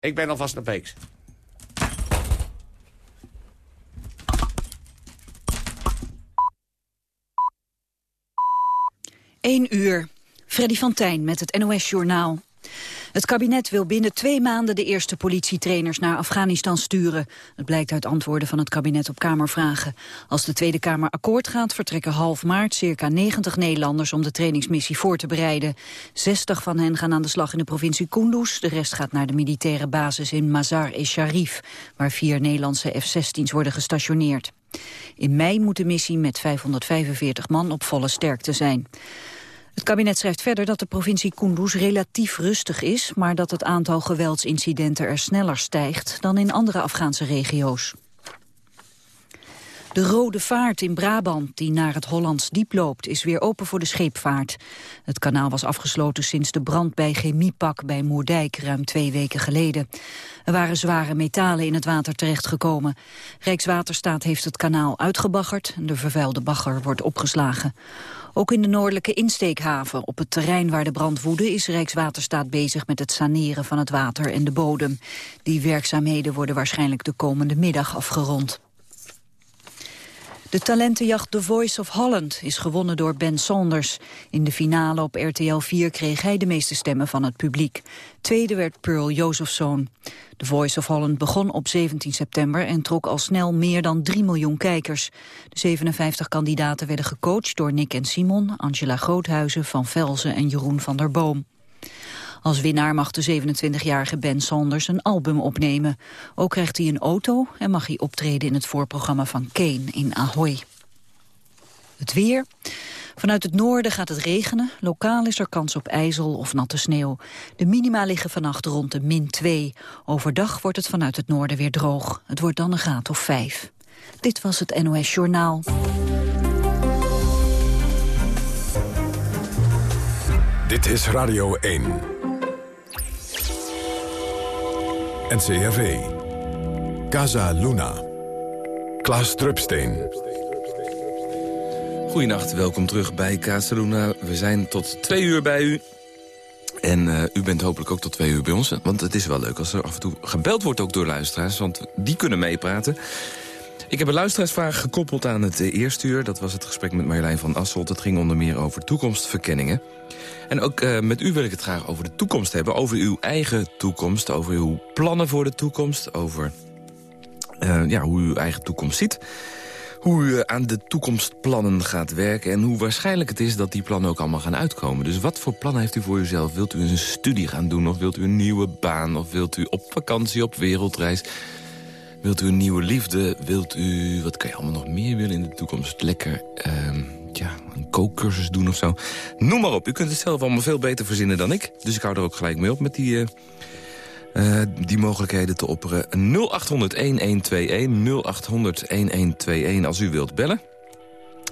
Ik ben alvast naar Beeks. 1 uur. Freddy van Tijn met het NOS-journaal. Het kabinet wil binnen twee maanden de eerste politietrainers naar Afghanistan sturen. Het blijkt uit antwoorden van het kabinet op Kamervragen. Als de Tweede Kamer akkoord gaat, vertrekken half maart circa 90 Nederlanders om de trainingsmissie voor te bereiden. 60 van hen gaan aan de slag in de provincie Kunduz. De rest gaat naar de militaire basis in Mazar-e-Sharif, waar vier Nederlandse F-16's worden gestationeerd. In mei moet de missie met 545 man op volle sterkte zijn. Het kabinet schrijft verder dat de provincie Kunduz relatief rustig is, maar dat het aantal geweldsincidenten er sneller stijgt dan in andere Afghaanse regio's. De Rode Vaart in Brabant, die naar het Hollands Diep loopt, is weer open voor de scheepvaart. Het kanaal was afgesloten sinds de brand bij Chemiepak bij Moerdijk ruim twee weken geleden. Er waren zware metalen in het water terechtgekomen. Rijkswaterstaat heeft het kanaal uitgebaggerd en de vervuilde bagger wordt opgeslagen. Ook in de noordelijke insteekhaven, op het terrein waar de brand woedde... is Rijkswaterstaat bezig met het saneren van het water en de bodem. Die werkzaamheden worden waarschijnlijk de komende middag afgerond. De talentenjacht The Voice of Holland is gewonnen door Ben Saunders. In de finale op RTL 4 kreeg hij de meeste stemmen van het publiek. Tweede werd Pearl Josephson. The Voice of Holland begon op 17 september en trok al snel meer dan 3 miljoen kijkers. De 57 kandidaten werden gecoacht door Nick en Simon, Angela Groothuizen, Van Velzen en Jeroen van der Boom. Als winnaar mag de 27-jarige Ben Sanders een album opnemen. Ook krijgt hij een auto en mag hij optreden in het voorprogramma van Kane in Ahoy. Het weer. Vanuit het noorden gaat het regenen. Lokaal is er kans op ijzel of natte sneeuw. De minima liggen vannacht rond de min 2. Overdag wordt het vanuit het noorden weer droog. Het wordt dan een graad of 5. Dit was het NOS Journaal. Dit is Radio 1. NCRV. Casa Luna. Klaas Drupsteen. Goedenacht, welkom terug bij Casa Luna. We zijn tot twee uur bij u. En uh, u bent hopelijk ook tot twee uur bij ons. Want het is wel leuk als er af en toe gebeld wordt ook door luisteraars. Want die kunnen meepraten. Ik heb een luisteraarsvraag gekoppeld aan het eh, eerste uur. Dat was het gesprek met Marjolein van Asselt. Het ging onder meer over toekomstverkenningen. En ook uh, met u wil ik het graag over de toekomst hebben. Over uw eigen toekomst, over uw plannen voor de toekomst. Over uh, ja, hoe u uw eigen toekomst ziet. Hoe u aan de toekomstplannen gaat werken. En hoe waarschijnlijk het is dat die plannen ook allemaal gaan uitkomen. Dus wat voor plannen heeft u voor uzelf? Wilt u een studie gaan doen? Of wilt u een nieuwe baan? Of wilt u op vakantie, op wereldreis? Wilt u een nieuwe liefde? Wilt u, wat kan je allemaal nog meer willen in de toekomst? Lekker, uh, ja, een kookcursus doen of zo. Noem maar op, u kunt het zelf allemaal veel beter verzinnen dan ik. Dus ik hou er ook gelijk mee op met die, uh, uh, die mogelijkheden te opperen. 0800-1121, 0800-1121 als u wilt bellen.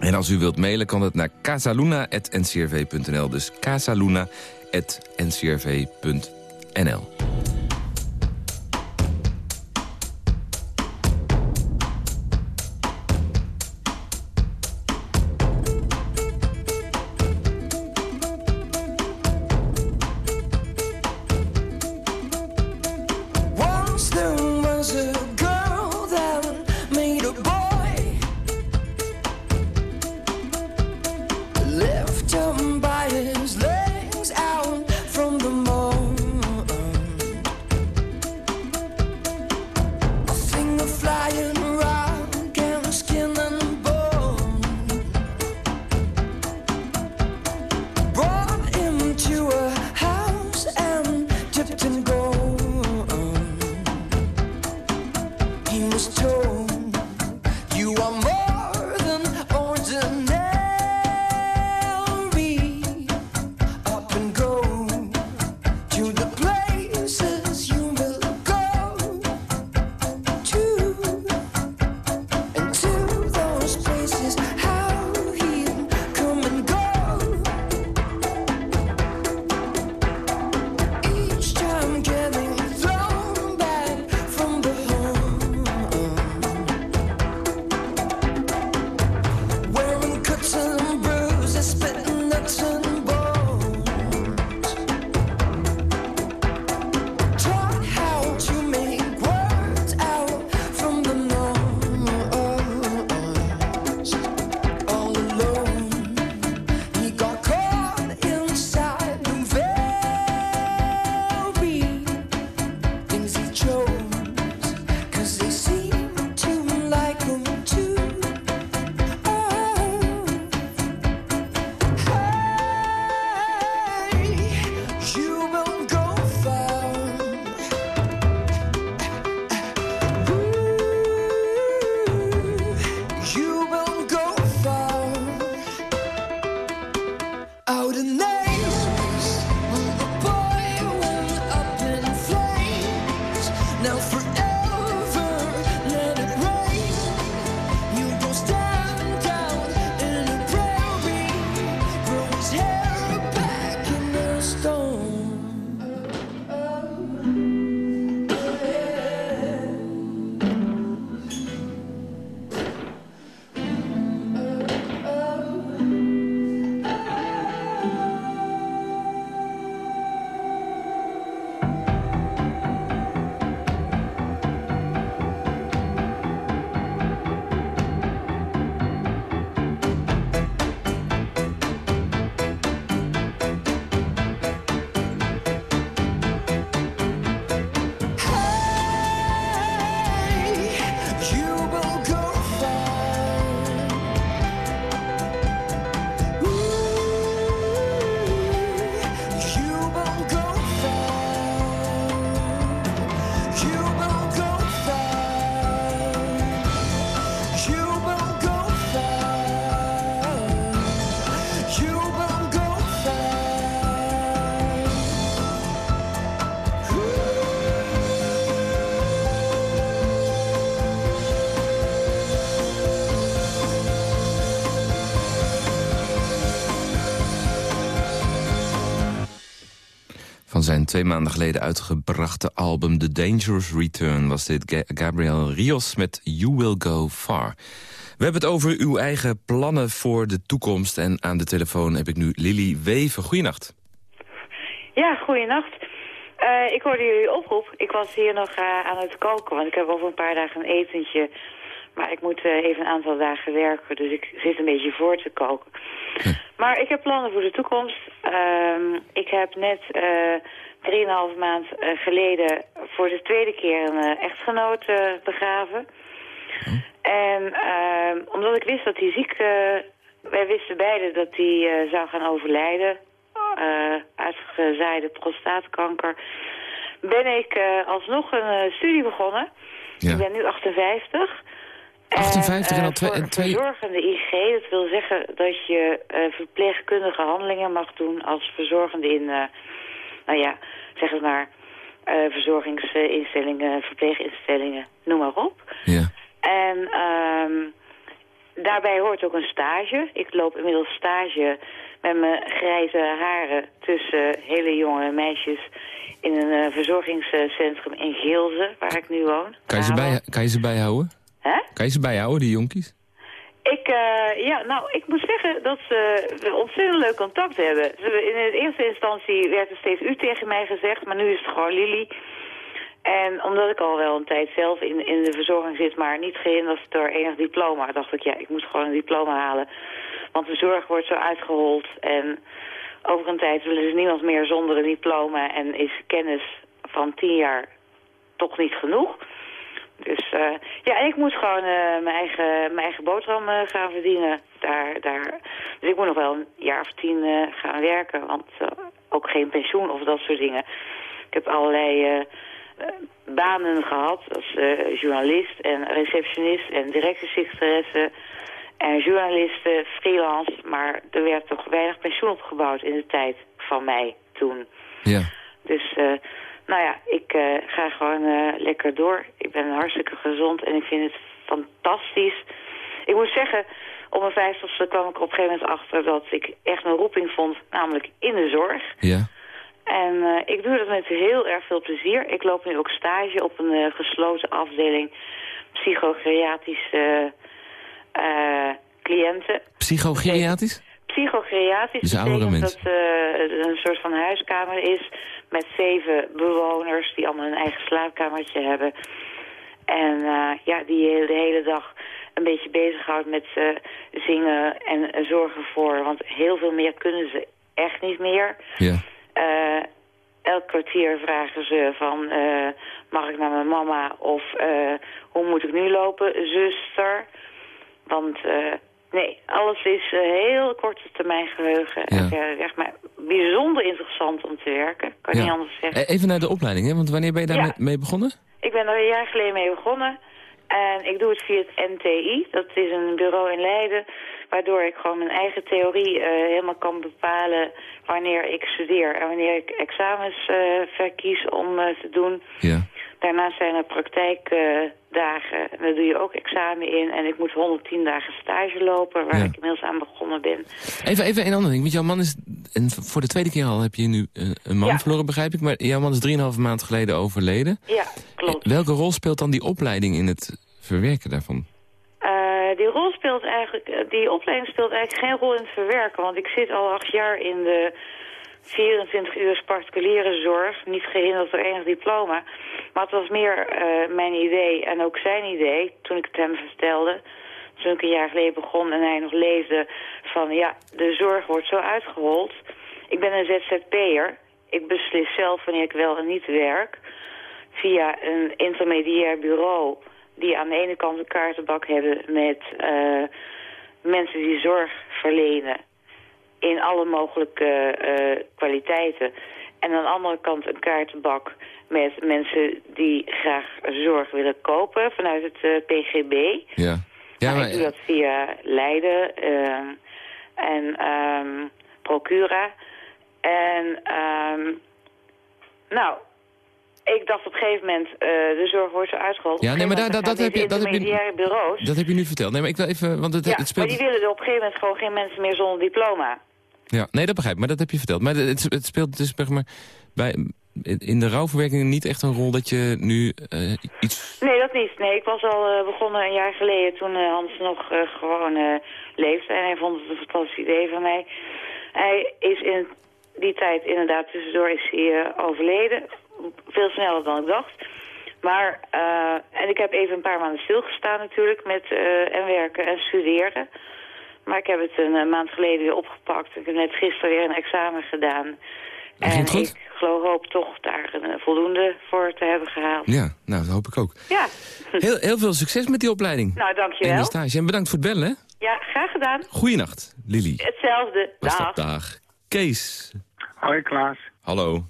En als u wilt mailen kan het naar casaluna.ncrv.nl. Dus casaluna.ncrv.nl. twee maanden geleden uitgebrachte album The Dangerous Return... was dit Gabriel Rios met You Will Go Far. We hebben het over uw eigen plannen voor de toekomst. En aan de telefoon heb ik nu Lily Weven. Goeienacht. Ja, goeienacht. Uh, ik hoorde jullie oproep. Ik was hier nog uh, aan het koken, want ik heb over een paar dagen een etentje. Maar ik moet uh, even een aantal dagen werken, dus ik zit een beetje voor te koken. Maar ik heb plannen voor de toekomst. Uh, ik heb net drieënhalf maand uh, geleden voor de tweede keer een uh, echtgenoot uh, begraven. Oh. En ehm, omdat ik wist dat hij ziek... wij wisten beiden dat hij zou gaan overlijden. uitgezaaide prostaatkanker. Ben ik alsnog een studie begonnen. Ja. Ik ben nu 58. 58 en, al twee... En twee... verzorgende IG, dat wil zeggen dat je verpleegkundige handelingen mag doen als verzorgende in nou ja, zeg het maar, uh, verzorgingsinstellingen, verpleeginstellingen, noem maar op. Ja. En um, daarbij hoort ook een stage. Ik loop inmiddels stage met mijn grijze haren tussen hele jonge meisjes in een uh, verzorgingscentrum in Geelze, waar ik nu woon. Kan je ze, bij, kan je ze bijhouden? Hè? Kan je ze bijhouden, die jonkies? Ik, uh, ja, nou, ik moet zeggen dat ze ontzettend leuk contact hebben. In de eerste instantie werd er steeds u tegen mij gezegd, maar nu is het gewoon Lily. En omdat ik al wel een tijd zelf in, in de verzorging zit, maar niet gehinderd door enig diploma, dacht ik, ja, ik moet gewoon een diploma halen. Want de zorg wordt zo uitgehold en over een tijd willen ze niemand meer zonder een diploma en is kennis van tien jaar toch niet genoeg. Dus uh, ja, ik moet gewoon uh, mijn, eigen, mijn eigen boterham uh, gaan verdienen. Daar, daar. Dus ik moet nog wel een jaar of tien gaan werken. Want ook geen pensioen of dat soort dingen. Ik heb allerlei banen gehad als journalist en receptionist en directiesecretaresse en journalisten, freelance. Maar er werd toch weinig pensioen opgebouwd in de tijd van mij toen. Ja. Dus nou ja, ik uh, ga gewoon uh, lekker door. Ik ben hartstikke gezond en ik vind het fantastisch. Ik moet zeggen, op mijn vijftigste kwam ik op een gegeven moment achter dat ik echt een roeping vond, namelijk in de zorg. Ja. En uh, ik doe dat met heel erg veel plezier. Ik loop nu ook stage op een gesloten afdeling psychogeriatische cliënten. Psychogeriatisch? Psychogeriatisch dus betekent dat het een soort van huiskamer is met zeven bewoners die allemaal een eigen slaapkamertje hebben. En uh, ja, die de hele dag een beetje bezighoudt met uh, zingen en zorgen voor. Want heel veel meer kunnen ze echt niet meer. Ja. Uh, elk kwartier vragen ze van, mag ik naar mijn mama of hoe moet ik nu lopen, zuster? Want Nee, alles is uh, heel korte termijn geheugen. Ja. Uh, echt maar bijzonder interessant om te werken. Kan ja. niet anders zeggen. E, even naar de opleiding, hè? want wanneer ben je daar mee begonnen? Ik ben er een jaar geleden mee begonnen. En ik doe het via het NTI. Dat is een bureau in Leiden Waardoor ik gewoon mijn eigen theorie eh, helemaal kan bepalen wanneer ik studeer. En wanneer ik examens eh, verkies om eh, te doen. Ja. Daarnaast zijn er praktijkdagen. Daar doe je ook examen in. En ik moet 110 dagen stage lopen, waar Ja. ik inmiddels aan begonnen ben. Even, even een ander ding. Want jouw man is... En voor de tweede keer al heb je nu een man Ja. verloren, begrijp ik. Maar jouw man is 3,5 maand geleden overleden. Ja, klopt. Welke rol speelt dan die opleiding in het verwerken daarvan? Eigenlijk, eh, die opleiding speelt eigenlijk geen rol in het verwerken. Want ik zit al acht jaar in de 24 uur particuliere zorg. Niet gehinderd door enig diploma. Maar het was meer eh, mijn idee en ook zijn idee toen ik het hem vertelde. Toen ik een jaar geleden begon en hij nog leefde van ja, de zorg wordt zo uitgehold. Ik ben een ZZP'er. Ik beslis zelf wanneer ik wel en niet werk. Via een intermediair bureau die aan de ene kant een kaartenbak hebben met eh, mensen die zorg verlenen in alle mogelijke eh, kwaliteiten. En aan de andere kant een kaartenbak met mensen die graag zorg willen kopen vanuit het eh, PGB. Ja. Ja, Nou, maar, ik doe dat via Leiden eh, en ehm, Procura. En ehm, nou, ik dacht op een gegeven moment, eh, de zorg wordt zo uitgerold. Ja, nee, maar daar- dat- dat heb je- dat heb je- bureaus. dat heb je nu verteld. Nee, maar ik wil even... Want het, ja, het speelt... maar die willen er op een gegeven moment gewoon geen mensen meer zonder diploma. Ja, nee, dat begrijp ik. Maar dat heb je verteld. Maar het, het speelt dus zeg maar, bij, in de rouwverwerking niet echt een rol dat je nu eh, iets... Nee, dat niet. Nee, ik was al eh, begonnen een jaar geleden toen Hans nog gewoon leefde. En hij vond het een fantastisch idee van mij. Hij is in die tijd inderdaad tussendoor is hij overleden. Veel sneller dan ik dacht. Maar, eh, en ik heb even een paar maanden stilgestaan natuurlijk met eh, en werken en studeren. Maar ik heb het een maand geleden weer opgepakt. Ik heb net gisteren weer een examen gedaan. En goed? ik geloof hoop toch daar een eh, voldoende voor te hebben gehaald. Ja, nou, dat hoop ik ook. Ja, Heel, heel veel succes met die opleiding. nou en dankjewel. de stage. En bedankt voor het bellen. hè. Ja, graag gedaan. Goeienacht, Lily. Hetzelfde. Dag. dag. Kees. Hoi Klaas, Hallo.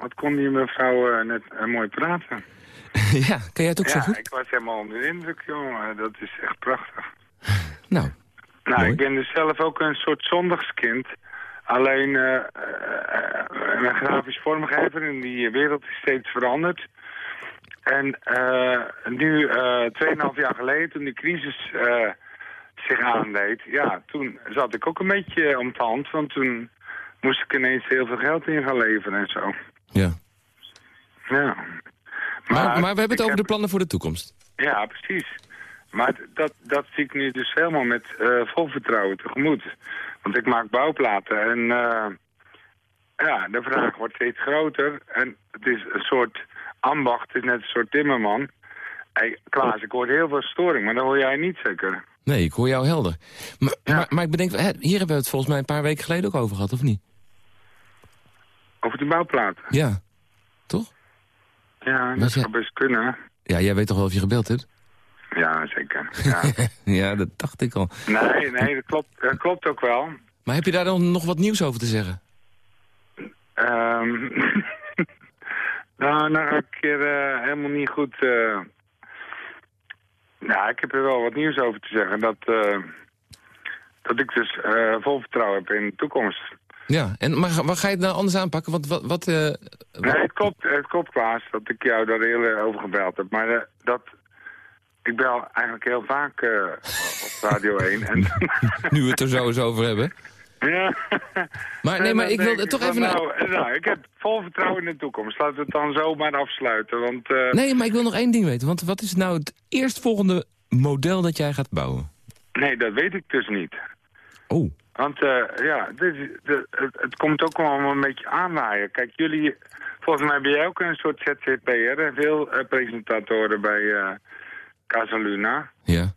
Wat kon die mevrouw eh, net eh, mooi praten? ja, kan jij het ook zo ja, goed? ik was helemaal onder de indruk, jongen. Dat is echt prachtig. Nou, Nou, Mooi. ik ben dus zelf ook een soort zondagskind. Alleen eh, eh, een grafisch vormgever en die wereld is steeds veranderd. En eh, nu, eh 2,5 jaar geleden, toen de crisis zich aandeed, ja, toen zat ik ook een beetje om de hand. Want toen moest ik ineens heel veel geld in gaan leveren en zo. Ja. Ja. Maar, maar we hebben het over de plannen voor de toekomst. Ja, precies. Maar dat, dat zie ik nu dus helemaal met eh, vol vertrouwen tegemoet. Want ik maak bouwplaten en eh, ja, de vraag wordt steeds groter. En het is een soort ambacht, het is net een soort timmerman. Hey, Klaas, ik hoor heel veel storing, maar dat hoor jij niet zeker. Nee, ik hoor jou helder. Maar, Ja. maar, maar ik bedenk, hier hebben we het volgens mij een paar weken geleden ook over gehad, of niet? Over die bouwplaten. Ja. Toch? Ja, dat zou best kunnen. Ja, jij weet toch wel of je gebeld hebt? Ja, zeker. Ja. ja, dat dacht ik al. nee, nee, dat klopt, dat klopt ook wel. Maar heb je daar dan nog wat nieuws over te zeggen? Ehm nou, nou ga ik een keer eh, helemaal niet goed... eh Nou, ik heb er wel wat nieuws over te zeggen. Dat, eh, dat ik dus vol vertrouwen heb in de toekomst. Ja, en, maar ga- waar ga je het nou anders aanpakken? Want wat... wat eh, Nee, het klopt, het klopt Klaas, dat ik jou daar heel eh, over gebeld heb. Maar eh, dat... Ik bel eigenlijk heel vaak op Radio 1. En, nu we het er zo eens over hebben. ja. Maar nee, maar ik wil toch even... Nou, nou, ik heb vol vertrouwen in de toekomst. Laten we het dan zo maar afsluiten. Want Nee, maar ik wil nog één ding weten. Want wat is nou het eerstvolgende model dat jij gaat bouwen? nee, dat weet ik dus niet. Oh, Want eh, ja, dit, het, het komt ook allemaal een beetje aanwaaien. Kijk, jullie, volgens mij ben jij ook een soort ZZP'er. en Veel eh, presentatoren bij eh Casaluna. ja.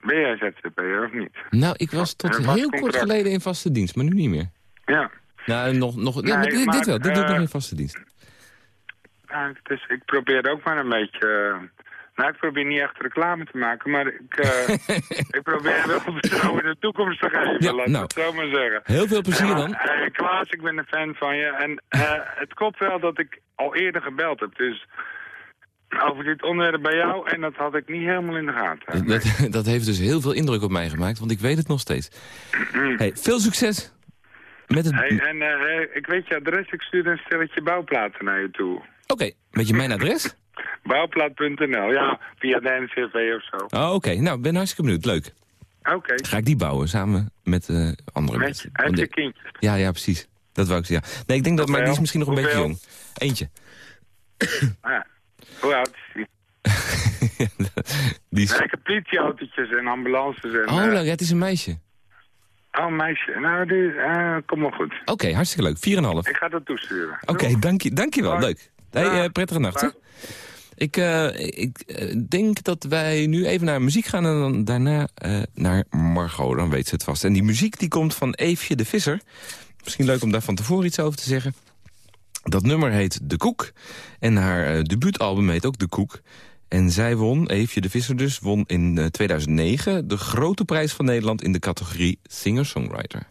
Ben jij ZZP'er of niet? Nou, ik was tot heel kort geleden in vaste dienst, maar nu niet meer. Ja. Nou, nog... nog ja, Nee, maar dit, maar, dit wel. Dit doe ik nog in vaste dienst. dus ik probeer ook maar een beetje... nou, ik probeer niet echt reclame te maken, maar ik, eh, ik probeer wel vertrouwen in de toekomst te geven, Ja, laat nou. ik het zo maar zeggen. Heel veel plezier dan. Eh, Klaas, ik ben een fan van je. En eh, het klopt wel dat ik al eerder gebeld heb. Dus over dit onderwerp bij jou en dat had ik niet helemaal in de gaten. Dat, dat heeft dus heel veel indruk op mij gemaakt, want ik weet het nog steeds. Hey, veel succes met het... Hey, en ik weet je adres, ik stuur een stelletje bouwplaten naar je toe. Oké, weet je mijn adres? Bouwplaat.nl, ja, via de NCV of zo. Oh, oké. Nou, ben hartstikke benieuwd. Leuk. Oké. Ga ik die bouwen samen met eh, andere Met mensen. Want je kindjes. Ja, ja, precies. Dat wou ik zeggen. Ja. Nee, ik denk dat, maar die is misschien nog een beetje jong. Eentje. Ah. Hoe oud is die? die is... Politieautootjes en ambulances en... Oh, leuk. Ja, het is een meisje. oh, meisje. Nou, die, eh, kom maar goed. Oké, hartstikke leuk. 4,5. Ik ga dat toesturen. Oké, dank je, dank je wel. Hoi. Leuk. Hey, eh, prettige nacht, hè? Ik, eh, ik eh, denk dat wij nu even naar muziek gaan en dan daarna naar Margot. Dan weet ze het vast. En die muziek die komt van Eefje de Visser. Misschien leuk om daar van tevoren iets over te zeggen. Dat nummer heet De Koek. En haar debuutalbum heet ook De Koek. En zij won, Eefje de Visser dus, won in eh, 2009... de grote prijs van Nederland in de categorie Singer-Songwriter.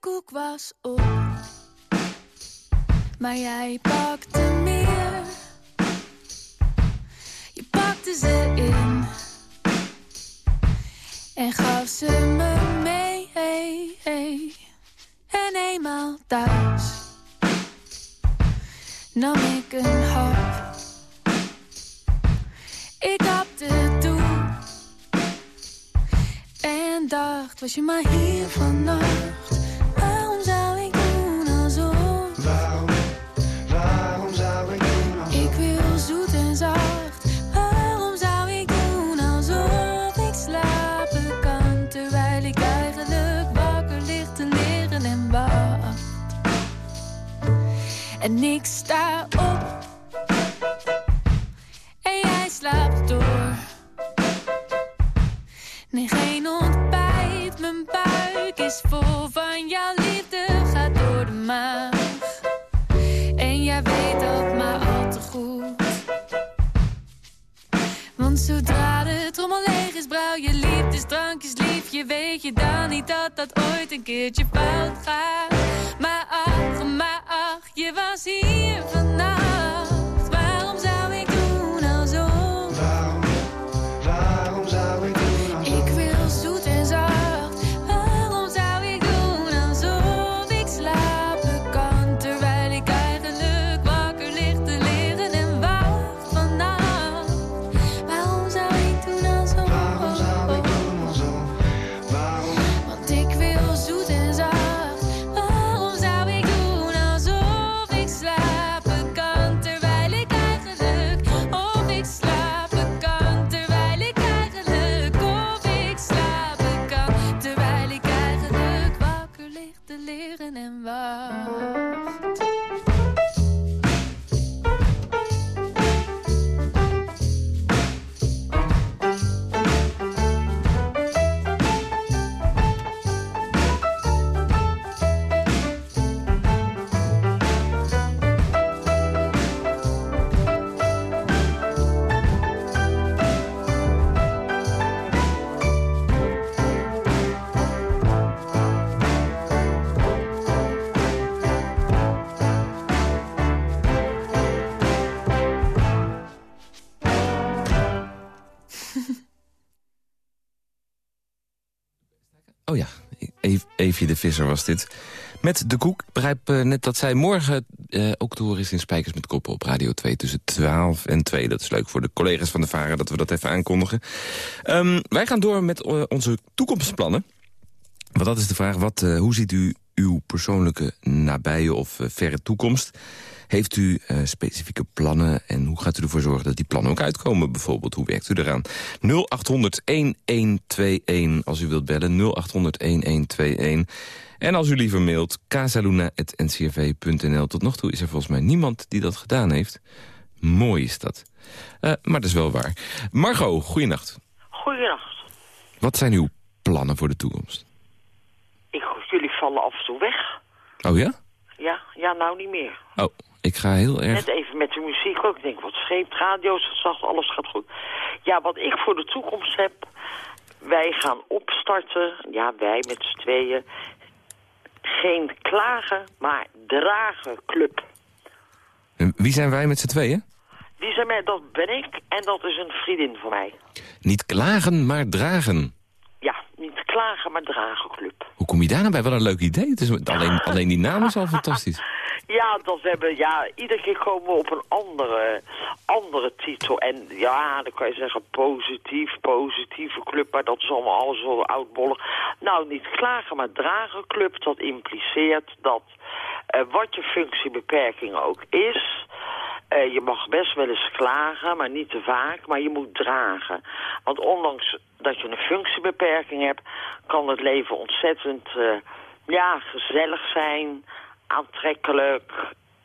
Koek was op, maar jij pakte meer. Je pakte ze in en gaf ze me mee. En eenmaal thuis nam ik een hap. Ik hapte toe en dacht, was je maar hier vannacht? En ik sta op. En jij slaapt door. Nee, geen ontbijt. Mijn buik is vol van jouw liefde. Gaat door de maag. En jij weet dat maar al te goed. Want zodra de trommel leeg is, brouw je liefdesdrankjes lief. Je weet je dan niet dat dat ooit een keertje fout gaat. Maar ach, maar ach, je was hier vannacht. Visser was dit. Met de koek. Ik begrijp eh, net dat zij morgen eh, ook te horen is in Spijkers met Koppen op Radio 2 tussen 12 en 2. Dat is leuk voor de collega's van de Varen dat we dat even aankondigen. Ehm, wij gaan door met eh, onze toekomstplannen. Want dat is de vraag, wat, hoe ziet u uw persoonlijke nabije of verre toekomst? Heeft u eh, specifieke plannen en hoe gaat u ervoor zorgen dat die plannen ook uitkomen? Bijvoorbeeld, hoe werkt u eraan? 0800-1121 als u wilt bellen, 0800-1121. En als u liever mailt, casaluna.ncrv.nl. Tot nog toe is er volgens mij niemand die dat gedaan heeft. Mooi is dat. Eh, maar dat is wel waar. Margot, goeienacht. Goedenacht. Wat zijn uw plannen voor de toekomst? Ik, jullie vallen af en toe weg. Oh ja? Ja, ja, nou niet meer. Oh, Ik ga heel erg... Net even met de muziek ook. Ik denk, wat scheept, radio's, zacht, alles gaat goed. Ja, wat ik voor de toekomst heb... Wij gaan opstarten, ja, wij met z'n tweeën... Geen klagen, maar dragen club. En Wie zijn wij met z'n tweeën? Die zijn mij, dat ben ik en dat is een vriendin van mij. Niet klagen, maar dragen. Ja, niet klagen, maar dragen club. Hoe kom je daar nou bij? Wat een leuk idee. Het is, alleen, alleen die naam is al fantastisch. Ja, dat hebben, ja, iedere keer komen we op een andere, andere titel. En ja, dan kan je zeggen positief, positieve club, maar dat is allemaal alles zo oudbollig. Nou, niet klagen, maar dragen club, dat impliceert dat eh, wat je functiebeperking ook is... eh, je mag best wel eens klagen, maar niet te vaak, maar je moet dragen. Want ondanks dat je een functiebeperking hebt, kan het leven ontzettend eh, ja, gezellig zijn, aantrekkelijk,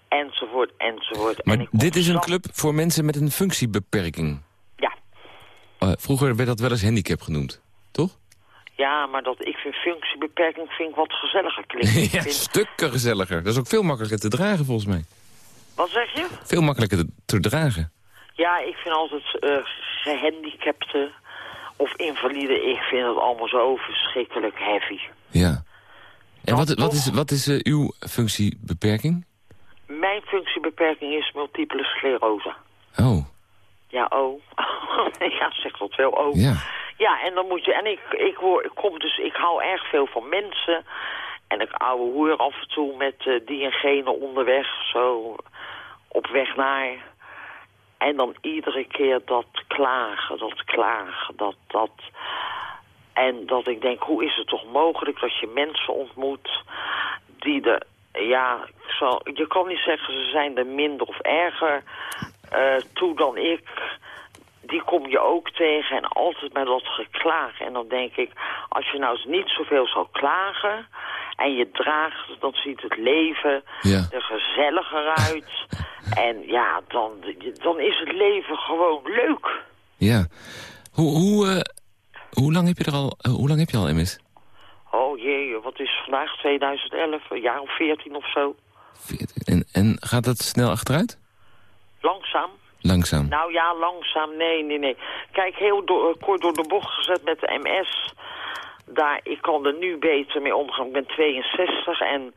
enzovoort, enzovoort. Maar En dit is een club voor mensen met een functiebeperking. Ja. Eh, vroeger werd dat wel eens handicap genoemd, toch? Ja, maar dat ik vind functiebeperking vind ik wat gezelliger klinken. Ik ja, vind- stukken gezelliger. Dat is ook veel makkelijker te dragen volgens mij. Wat zeg je? Veel makkelijker te, te dragen. Ja, ik vind altijd eh gehandicapten of invaliden, ik vind het allemaal zo verschrikkelijk heavy. Ja. En wat, wat is, wat is eh, uw functiebeperking? Mijn functiebeperking is multiple sclerose. Oh, Ja, oh. ja, zeg dat wel, oh. ja. Ja, en dan moet je... En ik, ik, word, ik kom dus... Ik hou erg veel van mensen. En ik ouwe hoer af en toe met eh, die en gene onderweg. Zo op weg naar... En dan iedere keer dat klagen, dat klagen, dat, dat... En dat ik denk, hoe is het toch mogelijk dat je mensen ontmoet die de... Ja, ik zal, je kan niet zeggen ze zijn er minder of erger eh, toe dan ik die kom je ook tegen en altijd met dat geklaag. En dan denk ik, als je nou eens niet zoveel zou klagen en je draagt, dan ziet het leven Ja. er gezelliger uit. En ja, dan, dan is het leven gewoon leuk. Ja. Hoe, hoe, eh, hoe, lang heb je er al, eh, hoe lang heb je al MS? Oh jee, wat is vandaag 2011, een jaar of 14 of zo. 14. En, en gaat dat snel achteruit? Langzaam. Langzaam. Nou ja, langzaam, nee, nee, nee. Kijk, heel door, eh, kort door de bocht gezet met de MS. Daar, ik kan er nu beter mee omgaan. Ik ben 62 en,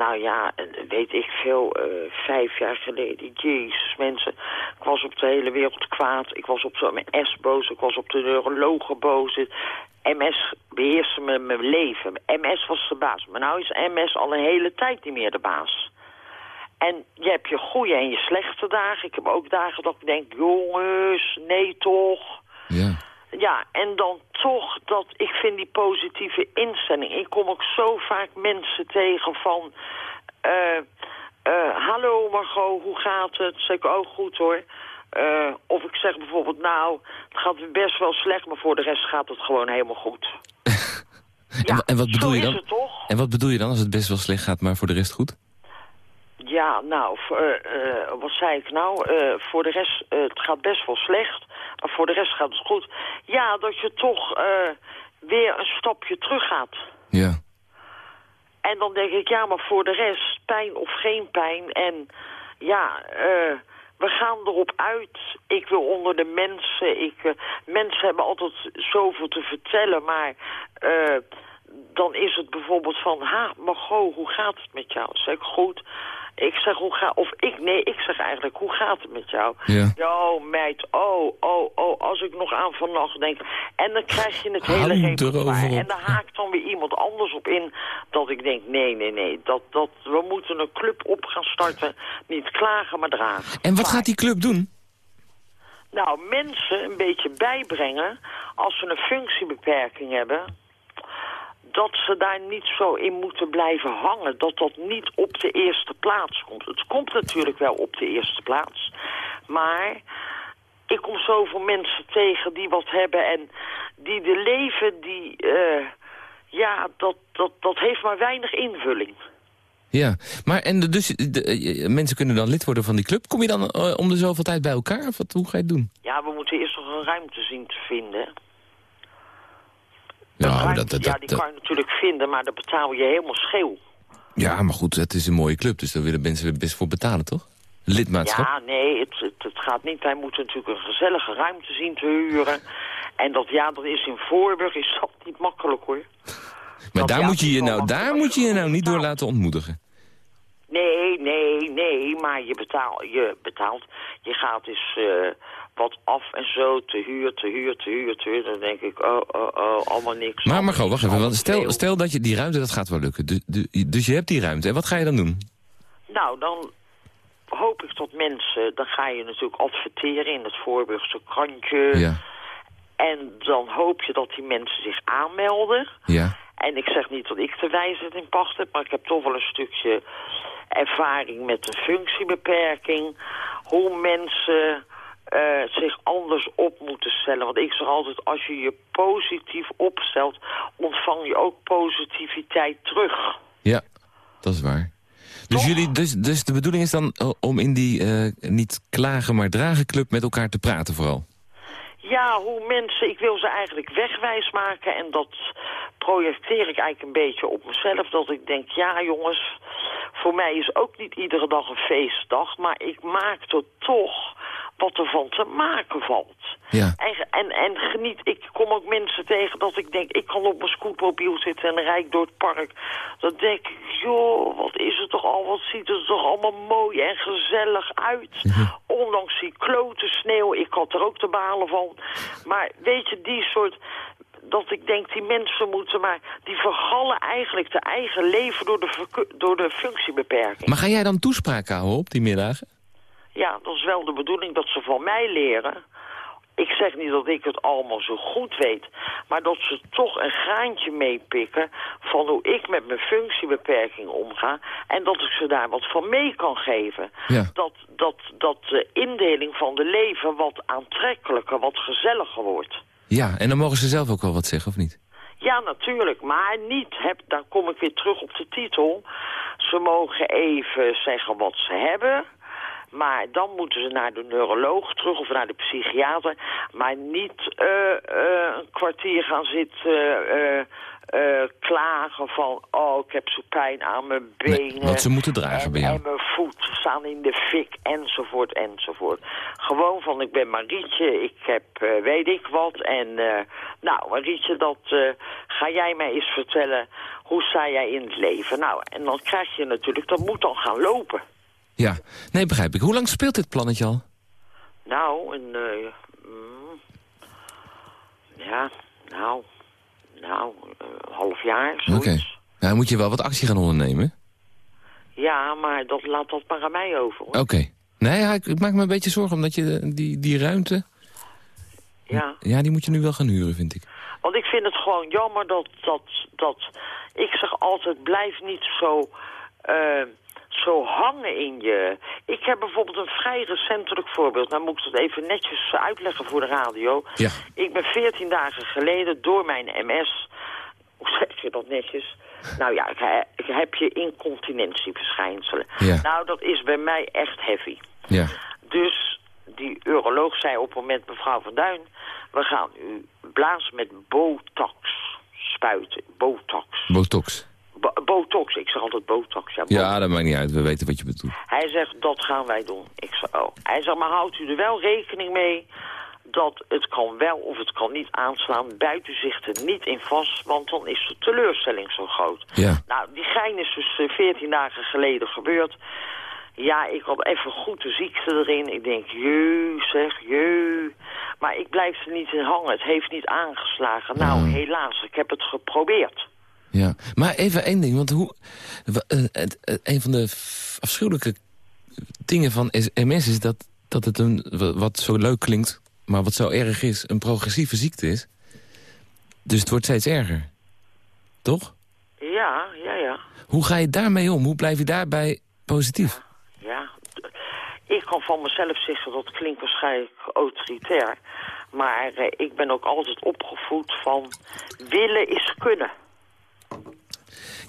nou ja, weet ik veel, eh, vijf jaar geleden. Jezus, mensen. Ik was op de hele wereld kwaad. Ik was op de MS boos. Ik was op de neurologen boos. MS beheerste me- mijn leven. MS was de baas. Maar nou is MS al een hele tijd niet meer de baas. En je hebt je goede en je slechte dagen. Ik heb ook dagen dat ik denk, jongens, nee toch. Ja. Ja, en dan toch dat, ik vind die positieve instelling. Ik kom ook zo vaak mensen tegen van... eh eh, hallo Margot, hoe gaat het? Zeg ik, oh goed hoor. Eh, of ik zeg bijvoorbeeld, nou, het gaat best wel slecht... maar voor de rest gaat het gewoon helemaal goed. En, wa- en wat bedoel je is dan? het toch? En wat bedoel je dan als het best wel slecht gaat, maar voor de rest goed? Ja, nou, v- eh, eh, wat zei ik nou? Eh, voor de rest, het gaat best wel slecht, maar voor de rest gaat het goed. Ja, dat je toch weer een stapje terug gaat. Ja. En dan denk ik, ja, maar voor de rest, pijn of geen pijn. En ja, eh, we gaan erop uit. Ik wil onder de mensen. Ik, mensen hebben altijd zoveel te vertellen, maar... eh, dan is het bijvoorbeeld van, ha, Margot, hoe gaat het met jou? Zeg ik, goed. Ik zeg, hoe gaat, of ik, nee, ik zeg eigenlijk, hoe gaat het met jou? Ja. Oh, meid, oh, oh, oh, als ik nog aan vannacht denk. En dan krijg je het hele repertoire. En daar haakt dan weer iemand anders op in. Dat ik denk, nee, nee, nee, dat, dat, we moeten een club op gaan starten. Niet klagen, maar dragen. En wat gaat die club doen? Nou, mensen een beetje bijbrengen, als ze een functiebeperking hebben, dat ze daar niet zo in moeten blijven hangen. Dat dat niet op de eerste plaats komt. Het komt natuurlijk wel op de eerste plaats. Maar ik kom zoveel mensen tegen die wat hebben en die de leven, die, eh, ja, dat, dat, dat heeft maar weinig invulling. Ja, maar en de- dus de, eh, mensen kunnen dan lid worden van die club. Kom je dan eh, om de zoveel tijd bij elkaar? Of wat, hoe ga je het doen? Ja, we moeten eerst nog een ruimte zien te vinden. Ja, Ruimte, dat, dat, ja, dat, die dat- kan je natuurlijk vinden, maar dan betaal je helemaal scheel. ja, maar goed, het is een mooie club. Dus daar willen mensen best voor betalen, toch? lidmaatschap? Ja, nee, het, het, het gaat niet. Wij moeten natuurlijk een gezellige ruimte zien te huren. En dat, ja, dat is in Voorburg, is dat niet makkelijk hoor. maar dat- daar ja, moet je je nou, daar moet je je nou niet door betaalt. laten ontmoedigen. Nee, nee, nee, maar je, betaal, je betaalt, je gaat dus eh, wat af en zo, te huur, te huur, te huur, te huur. Dan denk ik, oh, oh, oh, allemaal niks. Maar Margot, wacht even. Want stel, stel dat je die ruimte, dat gaat wel lukken. Dus, dus je hebt die ruimte. En wat ga je dan doen? Nou, dan hoop ik dat mensen, dan ga je natuurlijk adverteren in het Voorburgse krantje. Ja, En dan hoop je dat die mensen zich aanmelden. ja. En ik zeg niet dat ik de wijsheid in pacht heb, maar ik heb toch wel een stukje ervaring met een functiebeperking. Hoe mensen eh, zich anders op moeten stellen. Want ik zeg altijd, als je je positief opstelt, ontvang je ook positiviteit terug. Ja, dat is waar. Dus, jullie, dus, dus de bedoeling is dan eh, om in die eh, niet klagen maar dragen club met elkaar te praten vooral? Ja, hoe mensen, ik wil ze eigenlijk wegwijs maken en dat projecteer ik eigenlijk een beetje op mezelf. Dat ik denk, ja jongens, voor mij is ook niet iedere dag een feestdag, maar ik maak er toch wat er van te maken valt. Ja. En, en, en geniet, ik kom ook mensen tegen dat ik denk, ik kan op mijn scootmobiel zitten en rijd door het park. Dan denk ik, joh, wat is het toch al, wat ziet het er toch allemaal mooi en gezellig uit. Ondanks die klote sneeuw, ik had er ook te balen van. Maar weet je, die soort, dat ik denk, die mensen moeten maar, die vergallen eigenlijk de eigen leven door de, door de functiebeperking. Maar ga jij dan toespraken houden op die middagen? Ja, dat is wel de bedoeling dat ze van mij leren. Ik zeg niet dat ik het allemaal zo goed weet, maar dat ze toch een graantje meepikken van hoe ik met mijn functiebeperking omga en dat ik ze daar wat van mee kan geven. Ja. Dat, dat, dat de indeling van de leven wat aantrekkelijker, wat gezelliger wordt. Ja, en dan mogen ze zelf ook wel wat zeggen, of niet? Ja, natuurlijk, maar niet, heb, daar kom ik weer terug op de titel. Ze mogen even zeggen wat ze hebben, maar dan moeten ze naar de neuroloog terug of naar de psychiater. Maar niet eh, eh, een kwartier gaan zitten eh, eh, klagen van... oh, ik heb zo pijn aan mijn Nee, benen. wat ze moeten dragen en, bij jou. En mijn voeten staan in de fik, enzovoort, enzovoort. Gewoon van, ik ben Marietje, ik heb weet ik wat. En nou, Marietje, dat ga jij mij eens vertellen... hoe sta jij in het leven? Nou, en dan krijg je natuurlijk, dat moet dan gaan lopen. Ja, nee, begrijp ik. Hoe lang speelt dit plannetje al? Nou, een... eh, mm, ja, nou... Nou, eh, een half jaar, Oké. Nou, moet je wel wat actie gaan ondernemen. Ja, maar dat laat dat maar aan mij over, hoor. Oké. Nee, ja, ik, ik maak me een beetje zorgen, omdat je de- die, die ruimte... Ja. Ja, die moet je nu wel gaan huren, vind ik. Want ik vind het gewoon jammer dat, dat, dat ik zeg altijd, blijf niet zo, eh, zo hangen in je... Ik heb bijvoorbeeld een vrij recentelijk voorbeeld. Nou moet ik dat even netjes uitleggen voor de radio. Ja. Ik ben 14 dagen geleden door mijn MS... Hoe zeg je dat netjes? Nou ja, ik heb je incontinentieverschijnselen. Ja. Nou, dat is bij mij echt heavy. Ja. Dus die uroloog zei op het moment, mevrouw Van Duin... we gaan u blazen met botox spuiten. Botox. Botox. Bo- botox, ik zeg altijd botox. Ja, Ja, dat maakt niet uit. We weten wat je bedoelt. Hij zegt, dat gaan wij doen. Ik zeg, oh. Hij zegt, maar houdt u er wel rekening mee... dat het kan wel of het kan niet aanslaan. Buit u zich er niet in vast, want dan is de teleurstelling zo groot. Ja. Nou, die gein is dus eh, 14 dagen geleden gebeurd. Ja, ik had even goed de ziekte erin. Ik denk, jeu, zeg, jeu. Maar ik blijf er niet in hangen. Het heeft niet aangeslagen. Nou, helaas, ik heb het geprobeerd. Ja, maar even één ding, want hoe, eh, eh, een van de afschuwelijke dingen van MS is dat, dat het een, wa- wat zo leuk klinkt, maar wat zo erg is, een progressieve ziekte is. Dus het wordt steeds erger. Toch? Ja, ja, ja. Hoe ga je daarmee om? Hoe blijf je daarbij positief? Ja, ik kan van mezelf zeggen, dat klinkt waarschijnlijk autoritair. Maar eh, ik ben ook altijd opgevoed van willen is kunnen.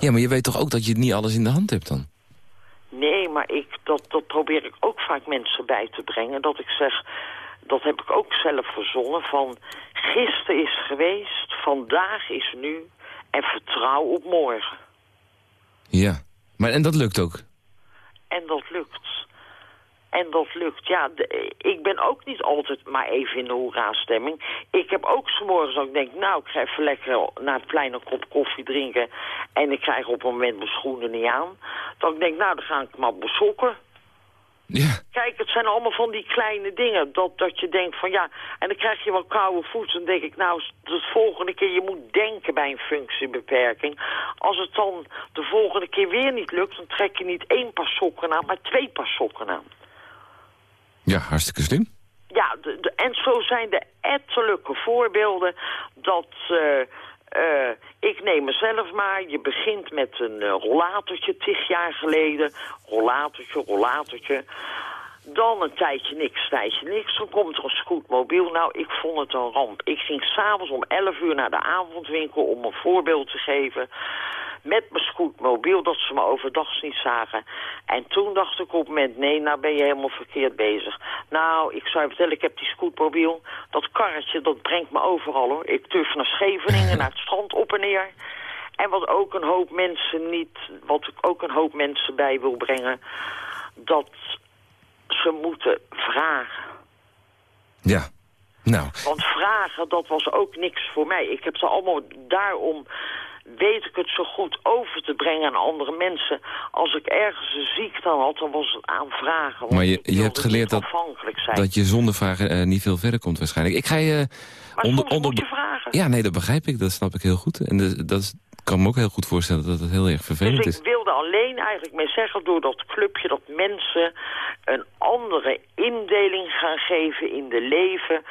Ja, maar je weet toch ook dat je niet alles in de hand hebt dan? Nee, maar ik, dat, dat probeer ik ook vaak mensen bij te brengen. Dat ik zeg, dat heb ik ook zelf verzonnen, van gisteren is geweest, vandaag is nu en vertrouw op morgen. Ja, maar en dat lukt ook. En dat lukt. En dat lukt. Ja, de- ik ben ook niet altijd maar even in de hoera-stemming. Ik heb ook s'morgens dat ik denk, nou, ik ga even lekker naar het plein een kop koffie drinken. En ik krijg op een moment mijn schoenen niet aan. Dat ik denk, nou, dan ga ik maar op mijn sokken. Ja, Kijk, het zijn allemaal van die kleine dingen. Dat, dat je denkt van ja, en dan krijg je wel koude voeten. Dan denk ik, nou, de volgende keer, je moet denken bij een functiebeperking. Als het dan de volgende keer weer niet lukt, dan trek je niet één paar sokken aan, maar twee paar sokken aan. Ja hartstikke slim. Ja, de, de- en zo zijn er ettelijke voorbeelden dat... eh, eh, ik neem mezelf maar. Je begint met een eh, rollatortje, tig jaar geleden. Rollatortje, rollatortje. Dan een tijdje niks, tijdje niks. Dan komt er een scootmobiel. Nou, ik vond het een ramp. Ik ging s'avonds om 11 uur naar de avondwinkel om een voorbeeld te geven. Met mijn scootmobiel, dat ze me overdag niet zagen. En toen dacht ik op het moment, nee, nou ben je helemaal verkeerd bezig. Nou, ik zou je vertellen, ik heb die scootmobiel. Dat karretje, dat brengt me overal hoor. Ik turf naar Scheveningen, naar het strand op en neer. En wat ook een hoop mensen niet, wat ik ook een hoop mensen bij wil brengen, dat ze moeten vragen. Ja. Nou, Want vragen, dat was ook niks voor mij. Ik heb ze allemaal daarom weet ik het zo goed over te brengen aan andere mensen. Als ik ergens een ziekte had, dan was het aan vragen. want Maar je- je hebt geleerd dat- dat je zonder vragen eh, niet veel verder komt waarschijnlijk. Ik ga je... maar onder, onder, je vragen. Ja, nee, dat begrijp ik. Dat snap ik heel goed. En de- dat is, ik kan me ook heel goed voorstellen dat het heel erg vervelend Dus is. ik wilde alleen eigenlijk mee zeggen door dat clubje dat mensen een andere indeling gaan geven in de leven.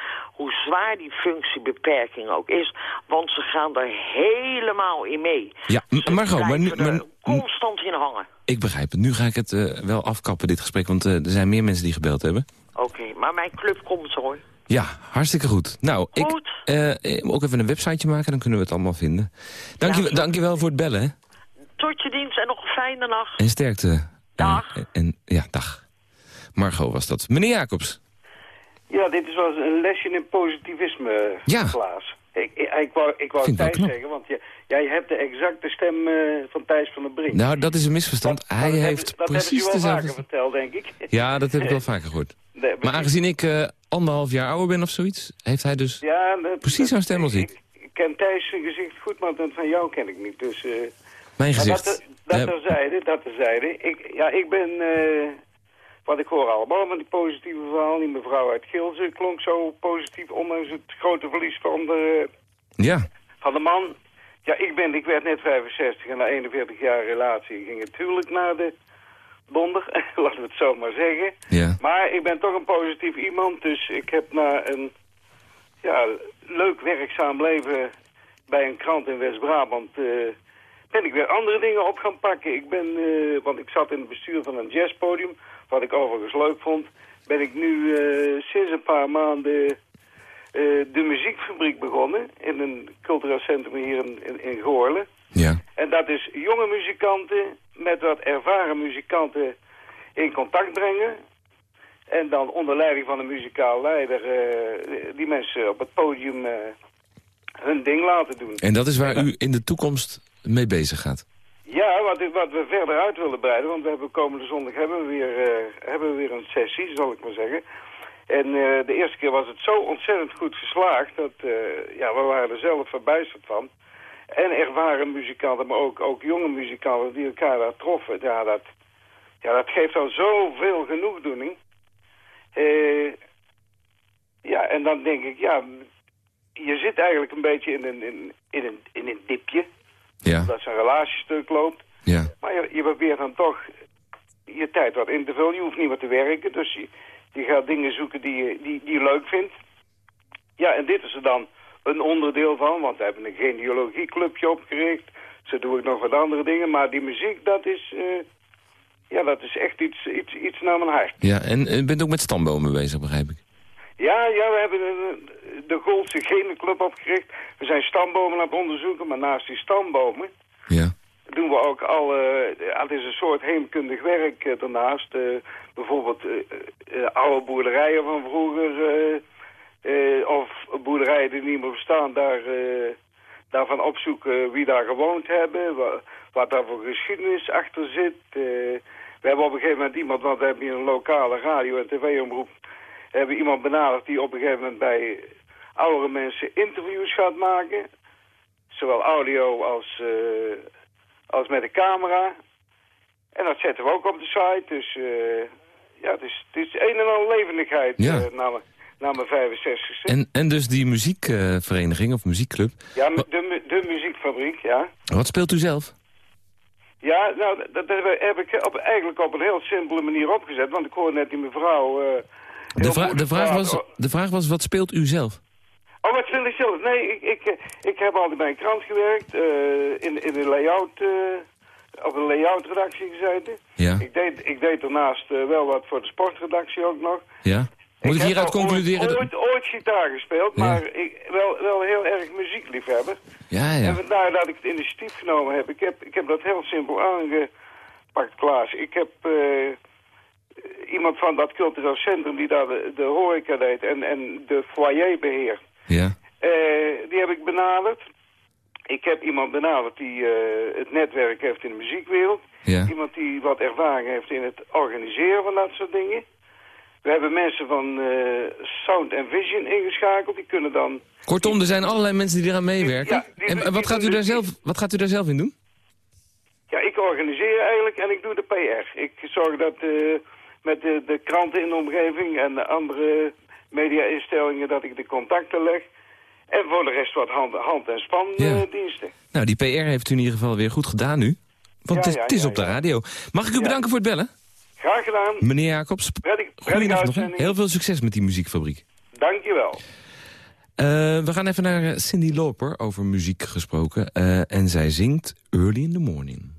Hoe zwaar die functiebeperking ook is. Want ze gaan er helemaal in mee. Ja, Ze Margot, maar nu, er maar, constant in hangen. ik begrijp het. Nu ga ik het eh, wel afkappen, dit gesprek. Want eh, er zijn meer mensen die gebeld hebben. Oké, maar mijn club komt hoor. Ja, hartstikke goed. Nou, Goed. ik eh, eh, ook even een websiteje maken, dan kunnen we het allemaal vinden. Dank, je, dank je wel voor het bellen. Hè? Tot je dienst en nog een fijne nacht. En sterkte. Dag. en, ja, dag. Margot was dat. Meneer Jacobs. Ja, dit is wel een lesje in positivisme, Ja. Klaas. Ik, ik, ik wou, ik wou Thijs zeggen, want je, jij hebt de exacte stem eh, van Thijs van der Brink. Nou, dat is een misverstand. Hij dat heeft hebben, dat precies hebben ze wel dezelfde... vaker verteld, denk ik. Ja, dat heb ik wel vaker gehoord. Nee, Maar aangezien ik eh, anderhalf jaar ouder ben of zoiets, heeft hij dus... ja, dat- precies dat- zo'n stem als ik. Ik ken Thijs zijn gezicht goed, maar dat van jou ken ik niet. Dus, eh, Mijn gezicht. dat, dat terzijde, dat terzijde. Ik, ja, ik ben, wat ik hoor allemaal met die positieve verhaal. Die mevrouw uit Gilze klonk zo positief, ondanks het grote verlies van de, ja, van de man. Ja, ik, ben, ik werd net 65 en na 41 jaar relatie ging het huwelijk naar de donder, laten we het zo maar zeggen. ja. Maar ik ben toch een positief iemand, dus ik heb na een ja, leuk werkzaam leven bij een krant in West-Brabant... eh, ben ik weer andere dingen op gaan pakken. Ik ben, eh, want ik zat in het bestuur van een jazzpodium, wat ik overigens leuk vond... ben ik nu eh, sinds een paar maanden eh, de muziekfabriek begonnen... in een cultureel centrum hier in, in, in Goorlen. Ja. En dat is jonge muzikanten met wat ervaren muzikanten in contact brengen. En dan onder leiding van een muzikaal leider eh, die mensen op het podium hun ding laten doen. En dat is waar u in de toekomst mee bezig gaat. Ja, wat, wat we verder uit willen breiden, want we hebben komende zondag hebben we weer, eh, hebben we weer een sessie, zal ik maar zeggen. En eh, de eerste keer was het zo ontzettend goed geslaagd dat eh, ja, we waren er zelf verbijsterd van. En ervaren muzikanten, maar ook, ook jonge muzikanten die elkaar daar troffen. Ja, dat, ja, dat geeft al zoveel genoegdoening. Ja, en dan denk ik, ja, je zit eigenlijk een beetje in een, in, in een, in een dipje. Ja, Dat zijn relatiestuk loopt. ja. Maar je, je probeert dan toch je tijd wat in te vullen. Je hoeft niet meer te werken, dus je, je gaat dingen zoeken die je, die, die je leuk vindt. Ja, en dit is er dan een onderdeel van, want we hebben een genealogieclubje opgericht. Zo doe ik nog wat andere dingen, maar die muziek, dat is, eh, ja, dat is echt iets, iets, iets naar mijn hart. ja. En u bent ook met stambomen bezig, begrijp ik. Ja, ja, we hebben een- de Goldse Genenclub opgericht. We zijn stambomen aan het onderzoeken, maar naast die stambomen Ja. doen we ook al, eh, ja, het is een soort heemkundig werk eh, daarnaast. Eh, bijvoorbeeld eh, eh, oude boerderijen van vroeger, eh, eh, of boerderijen die niet meer bestaan, daar, eh, daarvan opzoeken wie daar gewoond hebben, wa- wat daar voor geschiedenis achter zit. Eh, We hebben op een gegeven moment iemand, want we hebben hier een lokale radio- en tv-omroep... hebben iemand benaderd die op een gegeven moment bij oudere mensen interviews gaat maken. Zowel audio als, eh, als met de camera. En dat zetten we ook op de site. Dus eh, ja, het is, het is een en al levendigheid Ja. eh, na, mijn- na mijn 65ste. En, en dus die muziekvereniging of muziekclub. Ja, de, de muziekfabriek, ja. Wat speelt u zelf? Ja, nou, dat, heb ik op, eigenlijk op een heel simpele manier opgezet. Want ik hoorde net die mevrouw... De, vra- de, vraag was, de vraag was, wat speelt u zelf? Oh, wat wil ik zelf? Nee, ik, ik, eh, ik heb altijd bij een krant gewerkt. eh, in, in de layout... eh, op een layout-redactie gezeten. Ja, Ik deed, ik deed daarnaast wel wat voor de sportredactie ook nog. ja. Moet ik hieruit concluderen? Ooit, ooit, ooit gitaar gespeeld, Ja. maar ik, wel, wel heel erg muziekliefhebber. Ja, En ja. vandaar dat ik het initiatief genomen heb. Ik heb, ik heb dat heel simpel aangepakt, Klaas. Ik heb iemand van dat cultureel centrum die daar de, de horeca deed en, en de foyer beheert. Ja, Eh, die heb ik benaderd. Ik heb iemand benaderd die eh, het netwerk heeft in de muziekwereld. ja. Iemand die wat ervaring heeft in het organiseren van dat soort dingen. We hebben mensen van eh, Sound and Vision ingeschakeld. Die kunnen dan... Kortom, er zijn allerlei mensen die eraan meewerken. Ja, die- en die- wat die gaat, u daar zelf, wat gaat u daar zelf in doen? Ja, ik organiseer eigenlijk en ik doe de PR. Ik zorg dat eh, met de, de kranten in de omgeving en de andere media-instellingen dat ik de contacten leg. En voor de rest wat hand, hand- en Ja. spandiensten. Nou, die PR heeft u in ieder geval weer goed gedaan nu. Want Ja, het is, het op de radio. Mag ik u bedanken voor het bellen? Graag gedaan. Meneer Jacobs, goeienacht nog. hè. Heel veel succes met die muziekfabriek. Dankjewel. Eh, we gaan even naar eh, Cindy Loper, over muziek gesproken. Eh, en zij zingt Early in the Morning.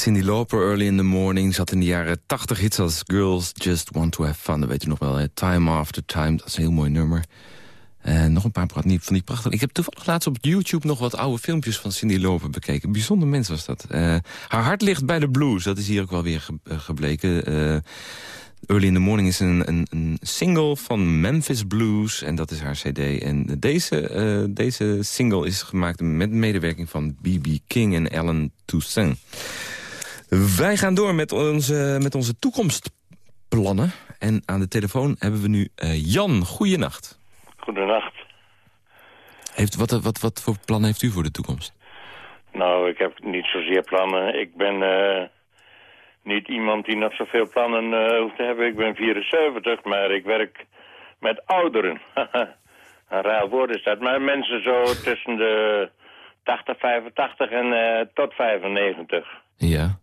Cindy Lauper, Early in the Morning. Zat in de jaren 80 hits als Girls Just Want to Have Fun. Dat weet je nog wel? Time After Time. Dat is een heel mooi nummer. En nog een paar van die prachtige... Ik heb toevallig laatst op YouTube nog wat oude filmpjes van Cindy Lauper bekeken. Bijzonder mens was dat. Eh, haar hart ligt bij de blues. Dat is hier ook wel weer eh, gebleken. Eh, Early in the Morning is een, een, single van Memphis Blues. En dat is haar cd. En deze, deze single is gemaakt met medewerking van B.B. King en Alan Toussaint. Wij gaan door met onze, met onze toekomstplannen. En aan de telefoon hebben we nu eh, Jan. Goeienacht. Goedenacht. Heeft, wat, wat, wat voor plan heeft u voor de toekomst? Nou, ik heb niet zozeer plannen. Ik ben eh, niet iemand die nog zoveel plannen eh, hoeft te hebben. Ik ben 74, maar ik werk met ouderen. Een raar woord is dat. Maar mensen zo tussen de 80, 85 en tot 95. Ja.